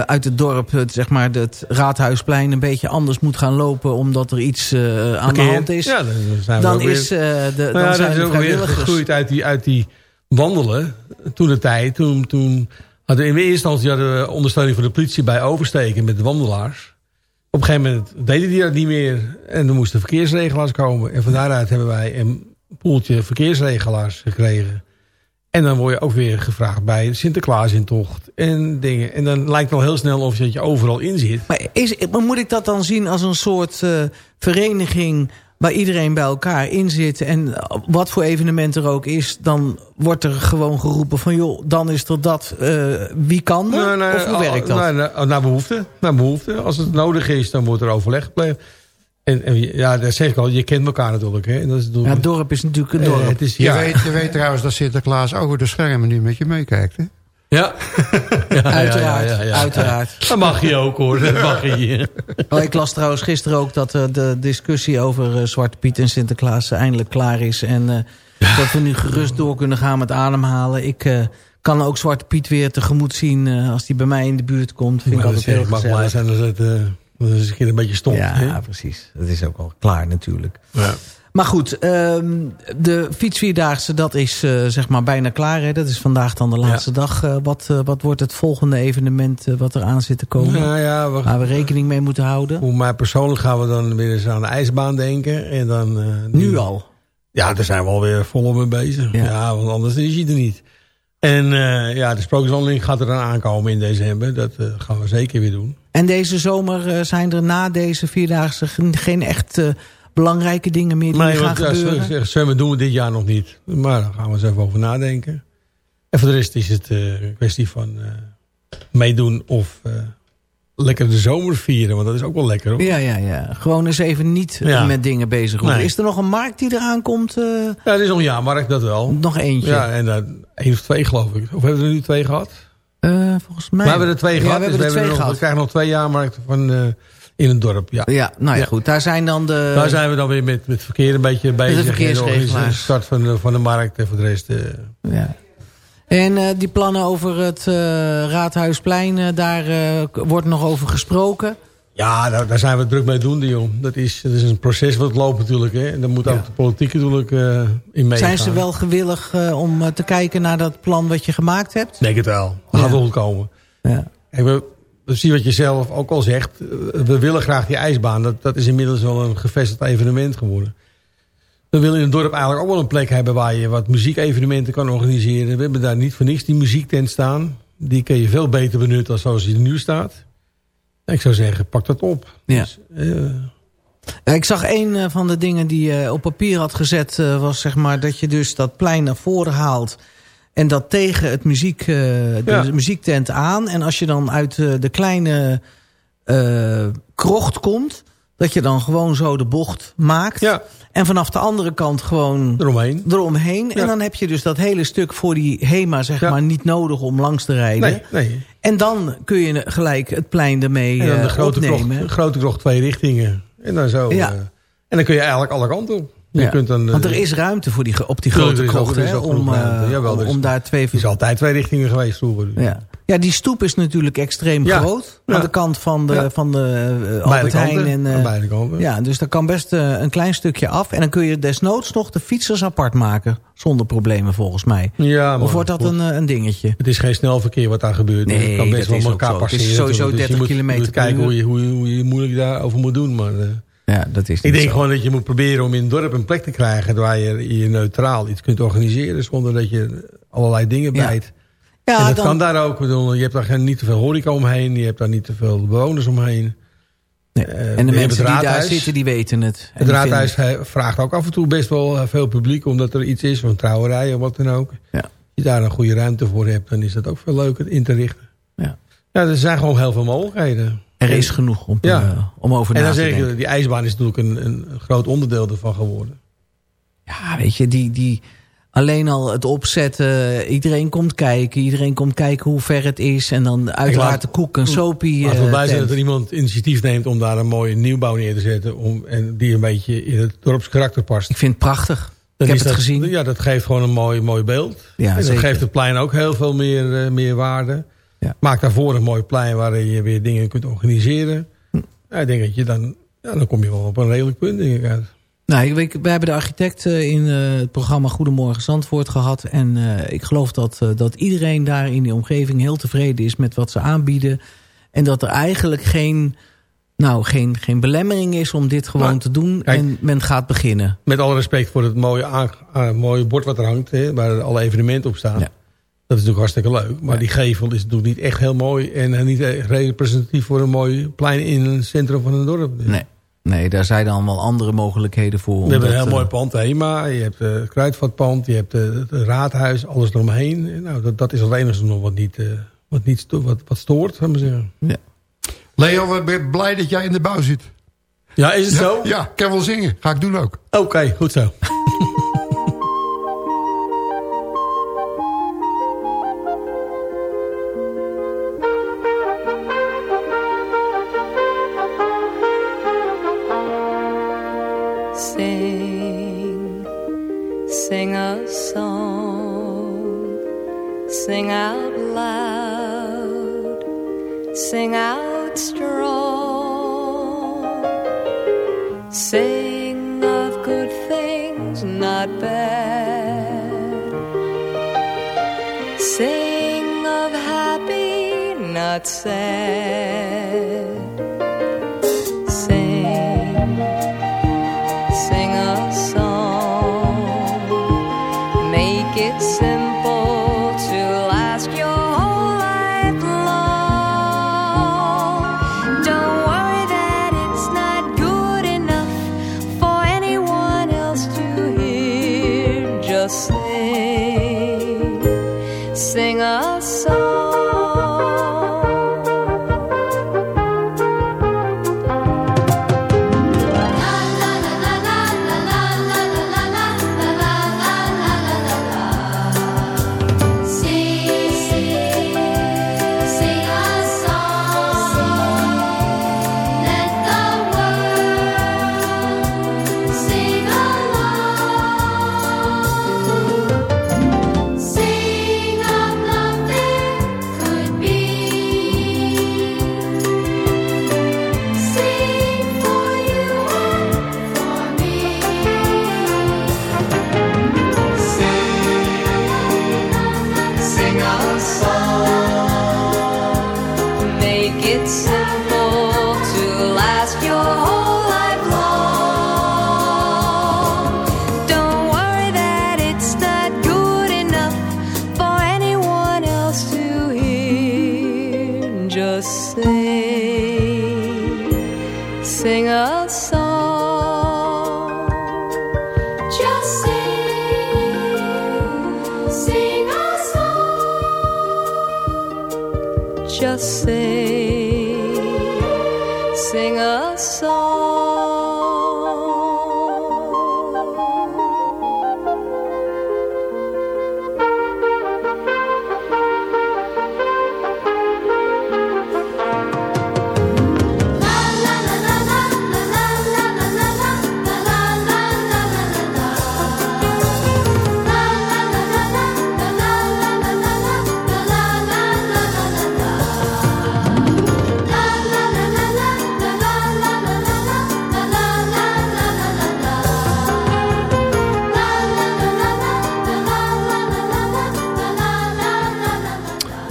uit het dorp, het, zeg maar, het Raadhuisplein... een beetje anders moet gaan lopen... omdat er iets aan de hand is... Ja, dan zijn we dan, weer- is, de, Nou dan ja, zijn dat is de ook weer gegroeid uit die, uit die wandelen. Toen de tijd, toen, toen hadden we in eerste instantie hadden we ondersteuning van de politie bij oversteken met de wandelaars. Op een gegeven moment deden die dat niet meer. En er moesten verkeersregelaars komen. En van daaruit hebben wij een poeltje verkeersregelaars gekregen. En dan word je ook weer gevraagd bij Sinterklaas in tocht en dingen. En dan lijkt het al heel snel of je, dat je overal in zit. Maar, is, moet ik dat dan zien als een soort eh, vereniging... waar iedereen bij elkaar in zit... en wat voor evenement er ook is... dan wordt er gewoon geroepen van... joh, dan is er dat, eh, wie kan er? Nee, nee, of hoe al- werkt dat? nee, nee, naar behoefte. Naar behoefte. Als het nodig is, dan wordt er overleg gepleegd. En, en ja, dat zeg ik al, je kent elkaar natuurlijk. Hè? En dat is Ja, het dorp is natuurlijk een Eh, dorp. het is, Je, ja. weet, je weet trouwens dat Sinterklaas over de schermen nu met je meekijkt. Hè? Ja. ja, Uiteraard, ja, ja, ja. uiteraard. Dat mag je ook hoor, dat mag je. Oh, ik las trouwens gisteren ook dat eh, de discussie over eh, Zwarte Piet en Sinterklaas eindelijk klaar is. En eh, dat we nu gerust door kunnen gaan met ademhalen. Ik kan ook Zwarte Piet weer tegemoet zien als die bij mij in de buurt komt. Vind ik Maar dat altijd heel ik mag blij gezellig. zijn als het, dat is een keer een beetje stond. Ja, hè? precies. Dat is ook al klaar natuurlijk. Ja. Maar goed, ehm, de fietsvierdaagse, dat is eh, zeg maar bijna klaar. Hè? Dat is vandaag dan de laatste dag. Eh, wat, eh, wat wordt het volgende evenement wat er aan zit te komen? Nou ja, we, Waar we rekening mee moeten houden? voor mij persoonlijk gaan we dan weer eens aan de ijsbaan denken. En dan, eh, Nu al? Ja, daar zijn we alweer volop mee bezig. Ja. Ja, want anders is hij er niet. En ja, de sprookjeswandeling gaat er dan aankomen in december. Dat gaan we zeker weer doen. En deze zomer zijn er na deze vierdaagse geen- echt belangrijke dingen meer die Nee, gaan want ja, gebeuren? zwemmen doen we dit jaar nog niet. Maar daar gaan we eens even over nadenken. En voor de rest is het eh, een kwestie van eh, meedoen of eh, lekker de zomer vieren. Want dat is ook wel lekker hoor. Ja, ja, ja. Gewoon eens even niet Ja. met dingen bezig worden. Nee. Is er nog een markt die eraan komt? Ja, het is nog een jaarmarkt, dat wel. nog eentje? Ja, en uh, één of twee geloof ik. Of hebben we er nu twee gehad? Eh, volgens mij. we hebben er twee Ja, gehad. we dus hebben er twee nog, gehad. we krijgen nog twee jaarmarkten van, in het dorp. Ja. Ja, nou ja, Ja. goed. Daar zijn dan de... Daar zijn we dan weer met, met verkeer een beetje bezig. En de start van de, van de markt en voor de rest... eh, Ja. En eh, die plannen over het eh, Raadhuisplein, daar wordt nog over gesproken. Ja, daar, daar zijn we druk mee doen, joh. Dat is, dat is een proces wat loopt natuurlijk. Hè. En daar moet ook de politiek natuurlijk in meegaan. Zijn ze wel gewillig om te kijken naar dat plan wat je gemaakt hebt? Denk het wel. Dat gaat wel goed komen. Ja. Zien wat je zelf ook al zegt. Eh, We willen graag die ijsbaan. Dat, dat is inmiddels wel een gevestigd evenement geworden. We willen in het dorp eigenlijk ook wel een plek hebben... waar je wat muziekevenementen kan organiseren. We hebben daar niet voor niks die muziektent staan. Die kun je veel beter benutten dan zoals die er nu staat. Ik zou zeggen, pak dat op. Ja. Dus, eh, ik zag een eh, van de dingen die je op papier had gezet... was zeg maar dat je dus dat plein naar voren haalt... en dat tegen het muziek, eh, de Ja. muziektent aan. En als je dan uit eh, de kleine eh, krocht komt... dat je dan gewoon zo de bocht maakt. Ja. En vanaf de andere kant gewoon eromheen. eromheen. Ja. En dan heb je dus dat hele stuk voor die HEMA zeg maar niet nodig om langs te rijden. Nee, nee. En dan kun je gelijk het plein ermee En dan de grote krocht, grote krocht twee richtingen. En dan zo. Ja. en dan kun je eigenlijk alle kanten op. Je Ja. kunt dan, eh, Want er is ruimte voor die, op die grote krocht. hè, om, eh. Jawel, om, daar twee... Het is altijd twee richtingen geweest vroeger. Ja. ja, die stoep is natuurlijk extreem Ja. groot. Ja. Aan de kant van de, Ja. van de eh, Beide Albert Heijn. kanten. En, eh, Aan beide kanten. ja, dus daar kan best eh, een klein stukje af. En dan kun je desnoods nog de fietsers apart maken. Zonder problemen volgens mij. Ja, maar of wordt dat goed. een, een dingetje? Het is geen snel verkeer wat daar gebeurt. Nee, Dus het kan best dat wel is ook elkaar zo. Het is passeren. sowieso natuurlijk. 30 je moet, kilometer je moet per kijken uur. hoe je, hoe, je, hoe je moeilijk daarover moet doen. Maar, eh, Ja, dat is ik denk zo. gewoon dat je moet proberen om in het dorp een plek te krijgen... waar je, je neutraal iets kunt organiseren... zonder dat je allerlei dingen Ja. bijt. Ja, en dat dan- kan daar ook. Bedoel, je hebt daar geen, niet te veel horeca omheen. Je hebt daar niet te veel bewoners omheen. Nee. Eh, en de mensen het die daar raadhuis. zitten, die weten het. En Het raadhuis vinden- vraagt ook af en toe best wel eh, veel publiek... omdat er iets is, een trouwerij of wat dan ook. Ja. Als je daar een goede ruimte voor hebt... dan is dat ook veel leuker in te richten. Ja. Ja, er zijn gewoon heel veel mogelijkheden. Er is genoeg om, Ja. eh, om over En na dan te zeg denken. je, die ijsbaan is natuurlijk een, een groot onderdeel ervan geworden. Ja, weet je, die, die, alleen al het opzetten. Iedereen komt kijken. Iedereen komt kijken hoe ver het is. En dan uiteraard laat- de koek en sopie. Laten we eh, blij zijn dat er iemand initiatief neemt om daar een mooie nieuwbouw neer te zetten. Om, en die een beetje in het dorpskarakter past. Ik vind het prachtig. Dan ik heb het dat- gezien. Ja, dat geeft gewoon een mooi, mooi beeld. Ja, en dat zeker. geeft het plein ook heel veel meer, eh, meer waarde. Ja. Maak daarvoor een mooi plein waarin je weer dingen kunt organiseren. Hm. Ja, ik denk dat je dan, ja, dan kom je wel op een redelijk punt, denk ik uit. Nou, ik, we hebben de architect eh, in eh, het programma Goedemorgen Zandvoort gehad. En eh, ik geloof dat, dat iedereen daar in die omgeving heel tevreden is met wat ze aanbieden. En dat er eigenlijk geen, nou, geen, geen belemmering is om dit gewoon Nou, te doen. kijk. en men gaat beginnen. Met alle respect voor het mooie, mooie bord wat er hangt. Hè, waar alle evenementen op staan. Ja. Dat is natuurlijk hartstikke leuk. Maar die gevel is natuurlijk niet echt heel mooi. En eh, niet echt representatief voor een mooi plein in het centrum van een dorp. Dus Nee, nee daar zijn dan wel andere mogelijkheden voor. We hebben een heel eh, mooi pand, HEMA. Je hebt eh, het kruidvatpand. Je hebt eh, het raadhuis. Alles eromheen. En Nou, dat, dat is het enige nog wat, niet, eh, wat, niet sto- wat, wat stoort, zou ik maar zeggen. Leo, ik ben blij dat jij in de bouw zit. Ja, is het zo? Ja, ik kan wel zingen. Ga ik doen ook. Oké, goed zo. sing out loud, sing out strong, sing of good things not bad. Sing of happy, not sad. Sing a song. Just sing, sing a song. Just sing,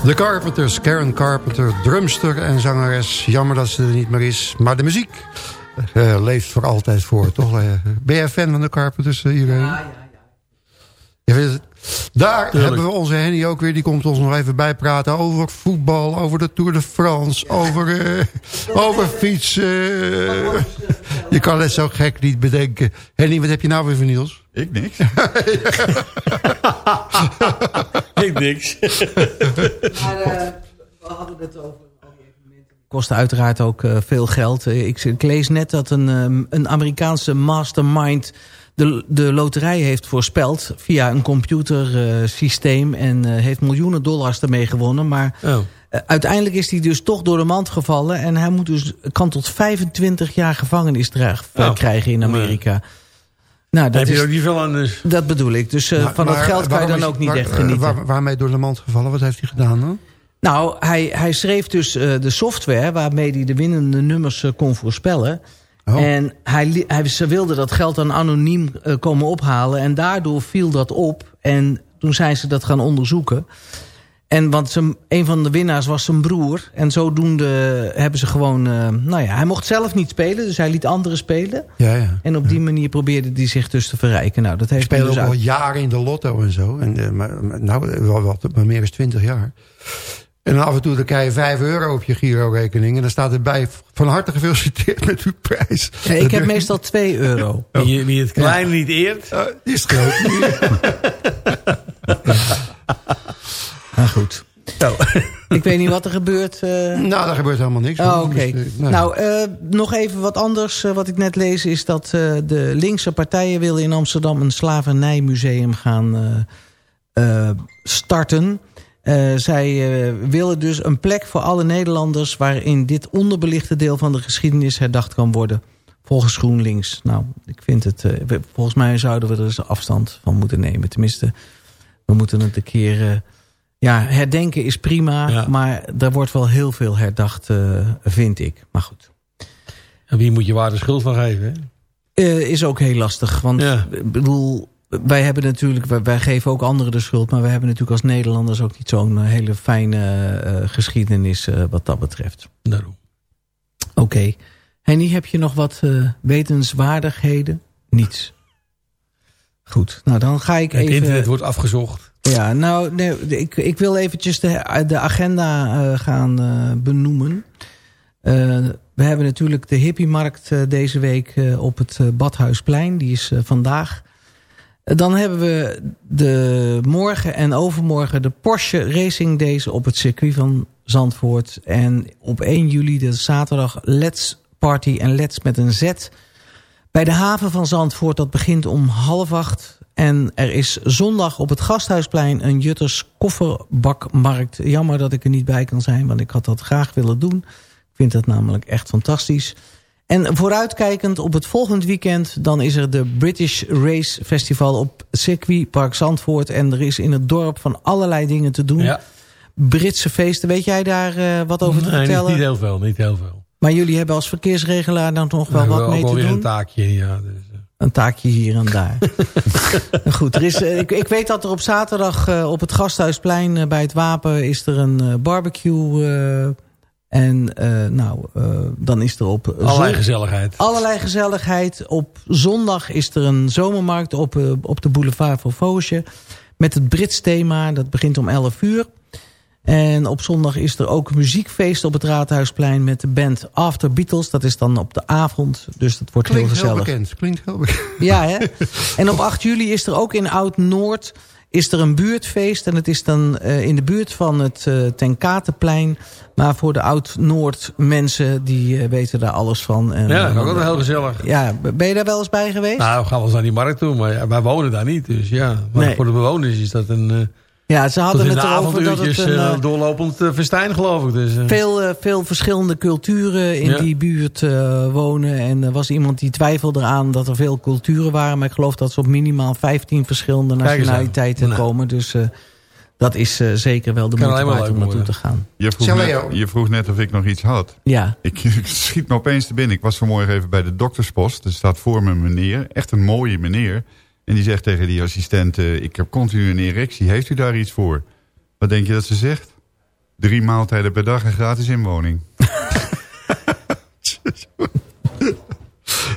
De Carpenters, Karen Carpenter, drumster en zangeres. Jammer dat ze er niet meer is. Maar de muziek eh, leeft voor altijd voor, toch? Eh, ben jij fan van de Carpenters, uh, iedereen? Ja, ja, ja. Daar hebben we onze Henny ook weer. Die komt ons nog even bijpraten over voetbal, over de Tour de France, over, uh, over fietsen. Je kan het zo gek niet bedenken. Henny, wat heb je nou weer van Niels? Ik niks. Ik niks. Maar uh, we hadden het over kosten uiteraard ook uh, veel geld. Ik, ik, lees net dat een, um, een Amerikaanse mastermind de, de loterij heeft voorspeld via een computersysteem... Uh, en uh, heeft miljoenen dollars ermee gewonnen. Maar oh. Uiteindelijk is hij dus toch door de mand gevallen... en hij moet dus, kan tot 25 jaar gevangenisstraf oh. krijgen in Amerika. Nee. Nou, dat Heb je is, ook niet veel aan dus. Dat bedoel ik. Dus uh, maar, van dat geld kan je dan ook niet waar, echt genieten. Waar, waarmee door de mand gevallen? Wat heeft hij gedaan dan? Nou, hij, hij schreef dus uh, de software waarmee hij de winnende nummers uh, kon voorspellen. Oh. En hij, hij, ze wilde dat geld dan anoniem uh, komen ophalen. En daardoor viel dat op. En toen zijn ze dat gaan onderzoeken. En want zijn, een van de winnaars was zijn broer. En zodoende hebben ze gewoon... Uh, nou ja, hij mocht zelf niet spelen. Dus hij liet anderen spelen. Ja, ja, en op die ja. manier probeerde hij zich dus te verrijken. Nou, dat heeft speelde dus ook al jaren in de lotto en zo. En, uh, maar, nou, wel wat, maar meer dan 20 jaar. En af en toe dan krijg je 5 euro op je Giro-rekening. En dan staat erbij van harte gefeliciteerd met uw prijs. Ja, ik heb meestal 2 euro. Oh. Wie, wie het klein niet eert. Uh, die is groot. nou goed. Zo. Ik weet niet wat er gebeurt. Uh... Nou, er gebeurt helemaal niks. Oh, Oké. Okay. Dus, uh, nou, uh, nog even wat anders wat ik net lees... is dat de linkse partijen willen in Amsterdam... een slavernijmuseum gaan starten... Uh, zij uh, willen dus een plek voor alle Nederlanders... waarin dit onderbelichte deel van de geschiedenis herdacht kan worden. Volgens GroenLinks. Nou, ik vind het... Uh, volgens mij zouden we er dus afstand van moeten nemen. Tenminste, we moeten het een keer... ja, herdenken is prima, ja. maar er wordt wel heel veel herdacht, vind ik. Maar goed. En wie moet je waar de schuld van geven? is ook heel lastig, want ja. ik bedoel... wij hebben natuurlijk, wij, wij geven ook anderen de schuld... maar wij hebben natuurlijk als Nederlanders ook niet zo'n eh, hele fijne eh, geschiedenis eh, wat dat betreft. Daarom. Oké. Henny, heb je nog wat eh, wetenswaardigheden? Niets. Goed, nou dan ga ik Het even... internet wordt afgezocht. Ja, nou, nee, ik, ik wil eventjes de, de agenda eh, gaan eh, benoemen. Eh, we hebben natuurlijk de hippiemarkt deze week op het Badhuisplein. Die is vandaag. Dan hebben we de morgen en overmorgen de Porsche Racing Days op het circuit van Zandvoort. En op 1 juli, de zaterdag, Let's Party en Let's met een Z. Bij de haven van Zandvoort, dat begint om half acht. En er is zondag op het Gasthuisplein een Jutters kofferbakmarkt. Jammer dat ik er niet bij kan zijn, want ik had dat graag willen doen. Ik vind dat namelijk echt fantastisch. En vooruitkijkend op het volgend weekend... dan is er de British Race Festival op Circuit Park Zandvoort. En er is in het dorp van allerlei dingen te doen. Ja. Britse feesten. Weet jij daar eh, wat over te niet, vertellen? niet heel veel, niet heel veel. Maar jullie hebben als verkeersregelaar dan nog wel We wat mee te doen? een taakje, ja. Dus, eh. Een taakje hier en daar. Goed, er is, eh, ik, ik weet dat er op zaterdag eh, op het Gasthuisplein bij het Wapen... is er een barbecue. eh, en nou, dan is er op... allerlei gezelligheid. Allerlei gezelligheid. Op zondag is er een zomermarkt op, op de boulevard van Foosje. Met het Brits thema. Dat begint om 11 uur. En op zondag is er ook een muziekfeest op het Raadhuisplein... met de band After Beatles. Dat is dan op de avond. Dus dat wordt Klinkt heel heel gezellig. bekend. Klinkt heel bekend. Ja, hè? En op 8 juli is er ook in Oud-Noord is er een buurtfeest. En het is dan eh, in de buurt van het uh, Tenkatenplein. Maar voor de Oud-Noord mensen, die uh, weten daar alles van. En, ja, dat is ook wel heel gezellig. Ja, ben je daar wel eens bij geweest? Nou, we gaan wel eens naar die markt toe. Maar ja, wij wonen daar niet. Dus ja, maar Nee. voor de bewoners is dat een... Ja, ze hadden het de erover dat het een, uh, eh, doorlopend uh, festijn, geloof ik. Dus, uh. veel, eh, veel verschillende culturen in Ja. die buurt eh, wonen. En er was iemand die twijfelde eraan dat er veel culturen waren. Maar ik geloof dat ze op minimaal 15 verschillende nationaliteiten Nou. komen. Dus eh, dat is eh, zeker wel de Kan moeite alleen maar waard om naartoe te gaan. Je vroeg, net, je vroeg net of ik nog iets had. Ja, Ik, ik schiet me opeens te binnen. Ik was vanmorgen even bij de dokterspost. Er staat voor me een meneer, echt een mooie meneer. En die zegt tegen die assistent... eh, ik heb continu een erectie, heeft u daar iets voor? Wat denk je dat ze zegt? Drie maaltijden per dag en gratis inwoning.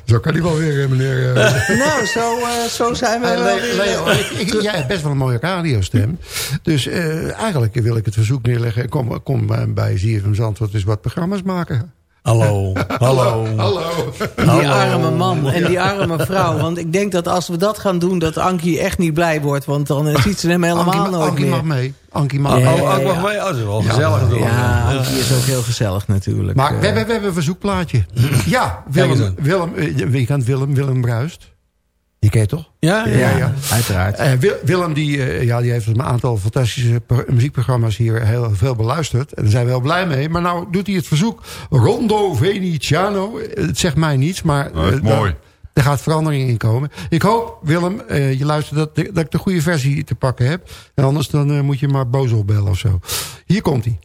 Zo kan die wel weer, eh, meneer. eh. nou, zo, eh, zo zijn we wel Le- weer, Leo, ik, ik- jij hebt best wel een mooie radiostem. Dus eh, eigenlijk wil ik het verzoek neerleggen. Kom, kom bij- ZFM Zandvoort eens wat programma's maken. Hallo, hallo. Hallo. Die arme man en die arme vrouw. Want ik denk dat als we dat gaan doen, dat Ankie echt niet blij wordt. Want dan eh, ziet ze hem helemaal Ankie, nooit Ankie meer. mag mee. Ankie mag Ja, mee. Oh, ja, ik mag ja. mee. Oh, dat is wel gezellig. natuurlijk. Ja, Ankie is ook heel gezellig natuurlijk. Maar Eh, we hebben, we hebben een verzoekplaatje. Ja, Willem. Willem, eh, wie kent Willem? Willem Bruist. Die ken je toch? Ja, ja. ja, ja. uiteraard. Eh, Wil- Willem die, eh, ja, die heeft een aantal fantastische pro- muziekprogramma's hier heel veel beluisterd. En daar zijn we wel blij mee. Maar nou doet hij het verzoek Rondo Venetiano. Eh, Het zegt mij niets, maar Nou, dat is mooi. Er gaat verandering in komen. Ik hoop, Willem, eh, je luistert dat, dat ik de goede versie te pakken heb. En anders dan eh, moet je maar boos opbellen of zo. Hier komt hij.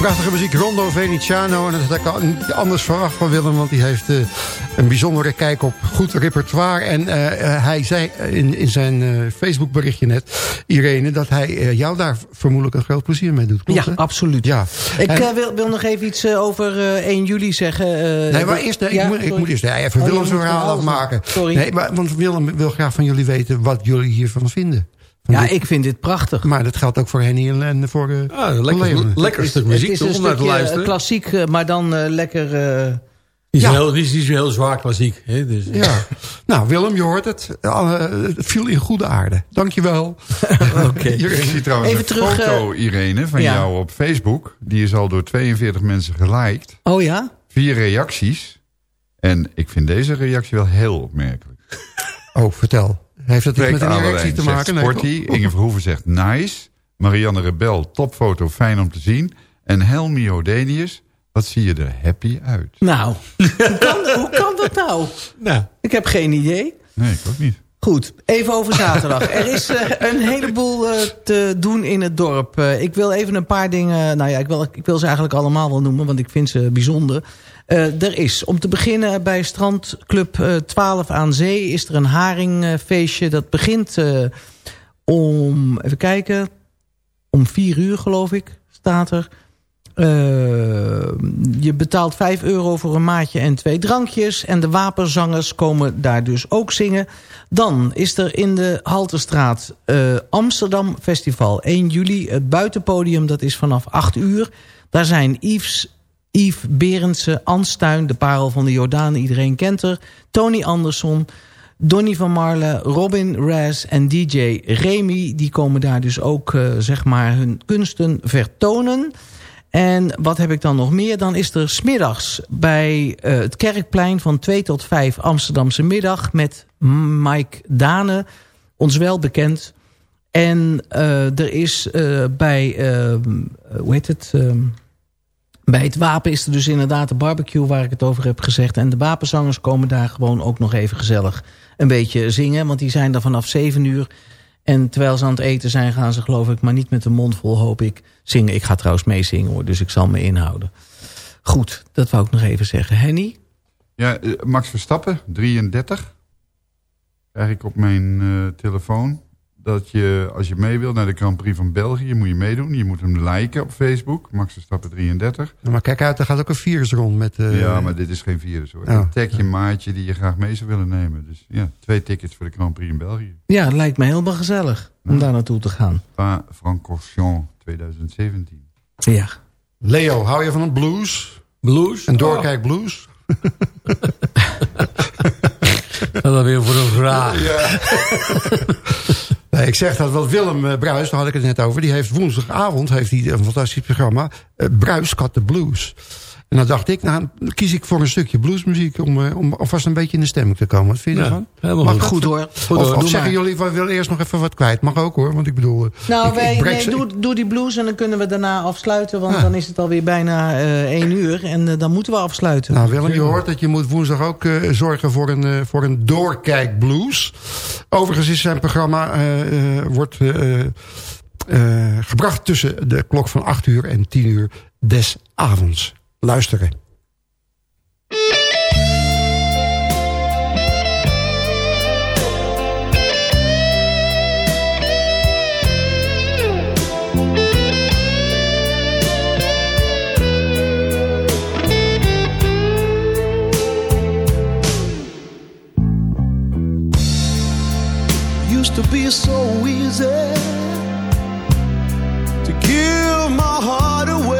Prachtige muziek, Rondo Venetiano. En dat had ik niet anders verwacht van Willem... want die heeft uh, een bijzondere kijk op goed repertoire. En uh, hij zei in, in zijn uh, Facebook berichtje net, Irene... dat hij jou daar vermoedelijk een groot plezier mee doet. Klopt, ja, hè? absoluut. Ja. Ik en, wil, wil nog even iets over 1 juli zeggen. nee, maar eerst, nee, ja, ik, moet, ik moet eerst nee, even oh, Willems verhaal afmaken. Sorry. Nee, maar, want Willem wil graag van jullie weten wat jullie hiervan vinden. Ja, ik vind dit prachtig. Maar dat geldt ook voor Henny en voor uh, ah, lekker, lekker stuk muziek het is om naar te luisteren. klassiek, maar dan uh, lekker... Uh, die is, ja. heel, die is, die is heel zwaar klassiek. Hè? Dus, ja. nou, Willem, je hoort het. Uh, het viel in goede aarde. Dankjewel. Oké. Okay. Ik zie trouwens Even een terug, foto, Irene, van ja. jou op Facebook. Die is al door 42 mensen geliked. Oh ja? Vier reacties. En ik vind deze reactie wel heel opmerkelijk. Oh, vertel. Heeft dat iets met een erectie te maken? Sporty. Nee, Inge Verhoeven zegt nice. Marianne Rebel, topfoto, fijn om te zien. En Helmi Odenius, wat zie je er happy uit. Nou, hoe, kan, hoe kan dat nou? nou? Ik heb geen idee. Nee, ik ook niet. Goed, even over zaterdag. er is uh, een heleboel uh, te doen in het dorp. Uh, ik wil even een paar dingen... Nou ja, ik wil, ik wil ze eigenlijk allemaal wel noemen, want ik vind ze bijzonder. Er is, om te beginnen bij strandclub 12 aan Zee... is er een haringfeestje. Dat begint om, even kijken... om vier uur, geloof ik, staat er... Uh, je betaalt 5 euro voor een maatje en twee drankjes. En de wapenzangers komen daar dus ook zingen. Dan is er in de Halterstraat uh, Amsterdam Festival. 1 juli, het buitenpodium, dat is vanaf 8 uur. Daar zijn Yves, Yves Berendsen, Anstuin, de parel van de Jordaan. Iedereen kent er. Tony Andersson, Donny van Marle, Robin Raz en DJ Remy. Die komen daar dus ook uh, zeg maar hun kunsten vertonen. En wat heb ik dan nog meer? Dan is er smiddags bij uh, het Kerkplein van 2 tot 5 Amsterdamse middag... met Mike Dane, ons wel bekend. En uh, er is bij, hoe heet het... bij het wapen is er dus inderdaad de barbecue waar ik het over heb gezegd. En de wapenzangers komen daar gewoon ook nog even gezellig een beetje zingen. Want die zijn er vanaf 7 uur en terwijl ze aan het eten zijn, gaan ze geloof ik, maar niet met de mond vol, hoop ik, zingen. Ik ga trouwens meezingen hoor, dus ik zal me inhouden. Goed, dat wou ik nog even zeggen. Henny? Ja, Max Verstappen, 33. Krijg ik op mijn uh, telefoon dat je, als je mee wilt naar de Grand Prix van België, moet je meedoen. Je moet hem liken op Facebook, Max Verstappen 33. Ja, maar kijk uit, er gaat ook een virus rond. Met, uh... Ja, maar dit is geen virus hoor. Oh. Een tag je maatje die je graag mee zou willen nemen. Dus ja, twee tickets voor de Grand Prix in België. Ja, het lijkt me helemaal gezellig om daar naartoe te gaan. Pa Francorchamps 2017. Ja. Leo, hou je van een blues? Blues? Een doorkijk blues? Dat weer voor een vraag. Ja. Nee, ik zeg dat, want Willem uh, Bruis, daar had ik het net over... die heeft woensdagavond heeft hij een fantastisch programma... Uh, Bruis Cut the Blues. En dan dacht ik, nou, kies ik voor een stukje bluesmuziek... om, uh, om alvast een beetje in de stemming te komen. Wat vind je ja, ervan? Helemaal Mag goed, hoor. Goed, of, of zeggen jullie, we willen eerst nog even wat kwijt? Mag ook hoor, want ik bedoel... Nou, ik, wij, ik nee, doe, doe, die blues en dan kunnen we daarna afsluiten... want dan is het alweer bijna één uur en dan moeten we afsluiten. Nou, Willem, je hoort dat je moet woensdag ook zorgen voor een, voor een doorkijk blues. Overigens is zijn programma... wordt gebracht tussen de klok van 8 uur en 10 uur des avonds luisteren. Used to be so easy to give my heart away.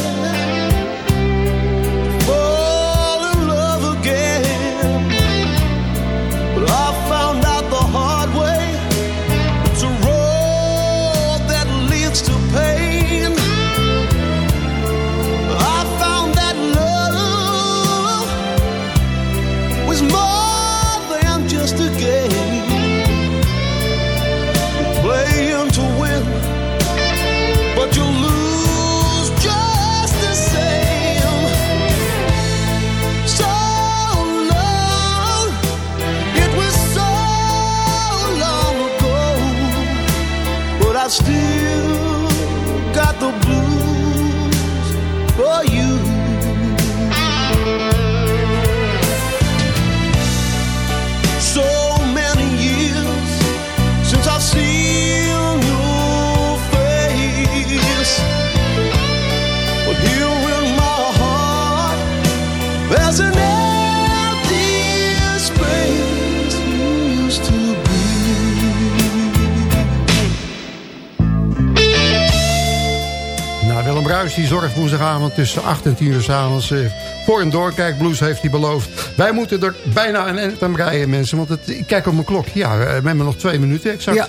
Woensdagavond tussen 8 en 10 uur s'avonds... Uh, voor een doorkijkblues heeft hij beloofd. Wij moeten er bijna een eind aan breien, mensen. Want het, ik kijk op mijn klok. Ja, we hebben nog twee minuten exact. Ja.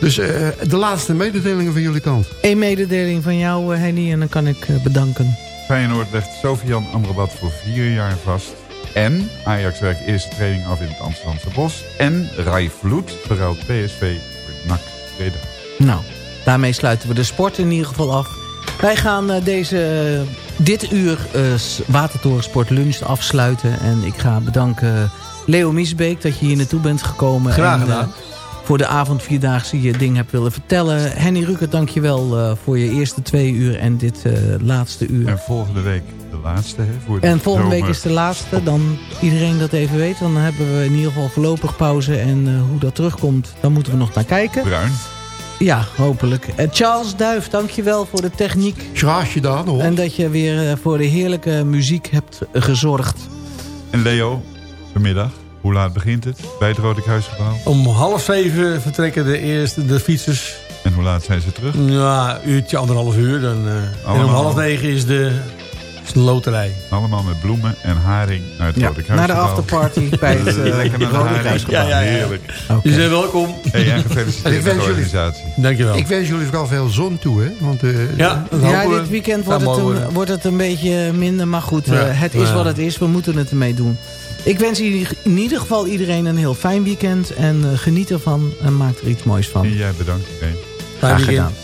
Dus uh, de laatste mededelingen van jullie kant. Eén mededeling van jou, Henny, en dan kan ik uh, bedanken. Feyenoord legt Sofian Amrabat voor vier jaar vast. En Ajax werkt eerste training af in het Amsterdamse Bos. En Rai Vloed verruilt PSV voor NAC Breda. Nou, daarmee sluiten we de sport in ieder geval af. Wij gaan uh, deze, dit uur uh, Watertorensport Lunch afsluiten. En ik ga bedanken Leo Miesbeek dat je hier naartoe bent gekomen. Graag en, gedaan. voor de avondvierdaagse je ding hebt willen vertellen. Henny Ruckert, dank je wel voor je eerste twee uur en dit laatste uur. En volgende week de laatste. Hè, voor de en volgende zomer. week is de laatste. Dan iedereen dat even weet. Dan hebben we in ieder geval voorlopig pauze. En hoe dat terugkomt, dan moeten we nog naar kijken. Bruin. Ja, hopelijk. Uh, Charles Duif, dankjewel voor de techniek. Graag gedaan hoor. En dat je weer uh, voor de heerlijke muziek hebt gezorgd. En Leo, vanmiddag, hoe laat begint het bij het Rode Kruisgebouw? Om half zeven vertrekken de eerste de fietsers. En hoe laat zijn ze terug? Ja, uurtje, anderhalf uur. Dan, en om half negen is de, is de loterij. Allemaal met bloemen en haring naar het ja, Rode Kruisgebouw. Naar de afterparty bij het uh, Lekker naar de Rode haring. Kruisgebouw. Ja, ja, ja. Heerlijk. Okay. Je bent welkom. Hey, en gefeliciteerd met de organisatie. Dankjewel. Ik wens jullie vooral veel zon toe, hè? Want, uh, ja, ja, dit weekend wordt het, een, wordt het een beetje minder. Maar goed, ja. uh, het is ja. wat het is. We moeten het ermee doen. Ik wens in ieder geval iedereen een heel fijn weekend. En uh, geniet ervan en maak er iets moois van. En jij bedankt iedereen. Graag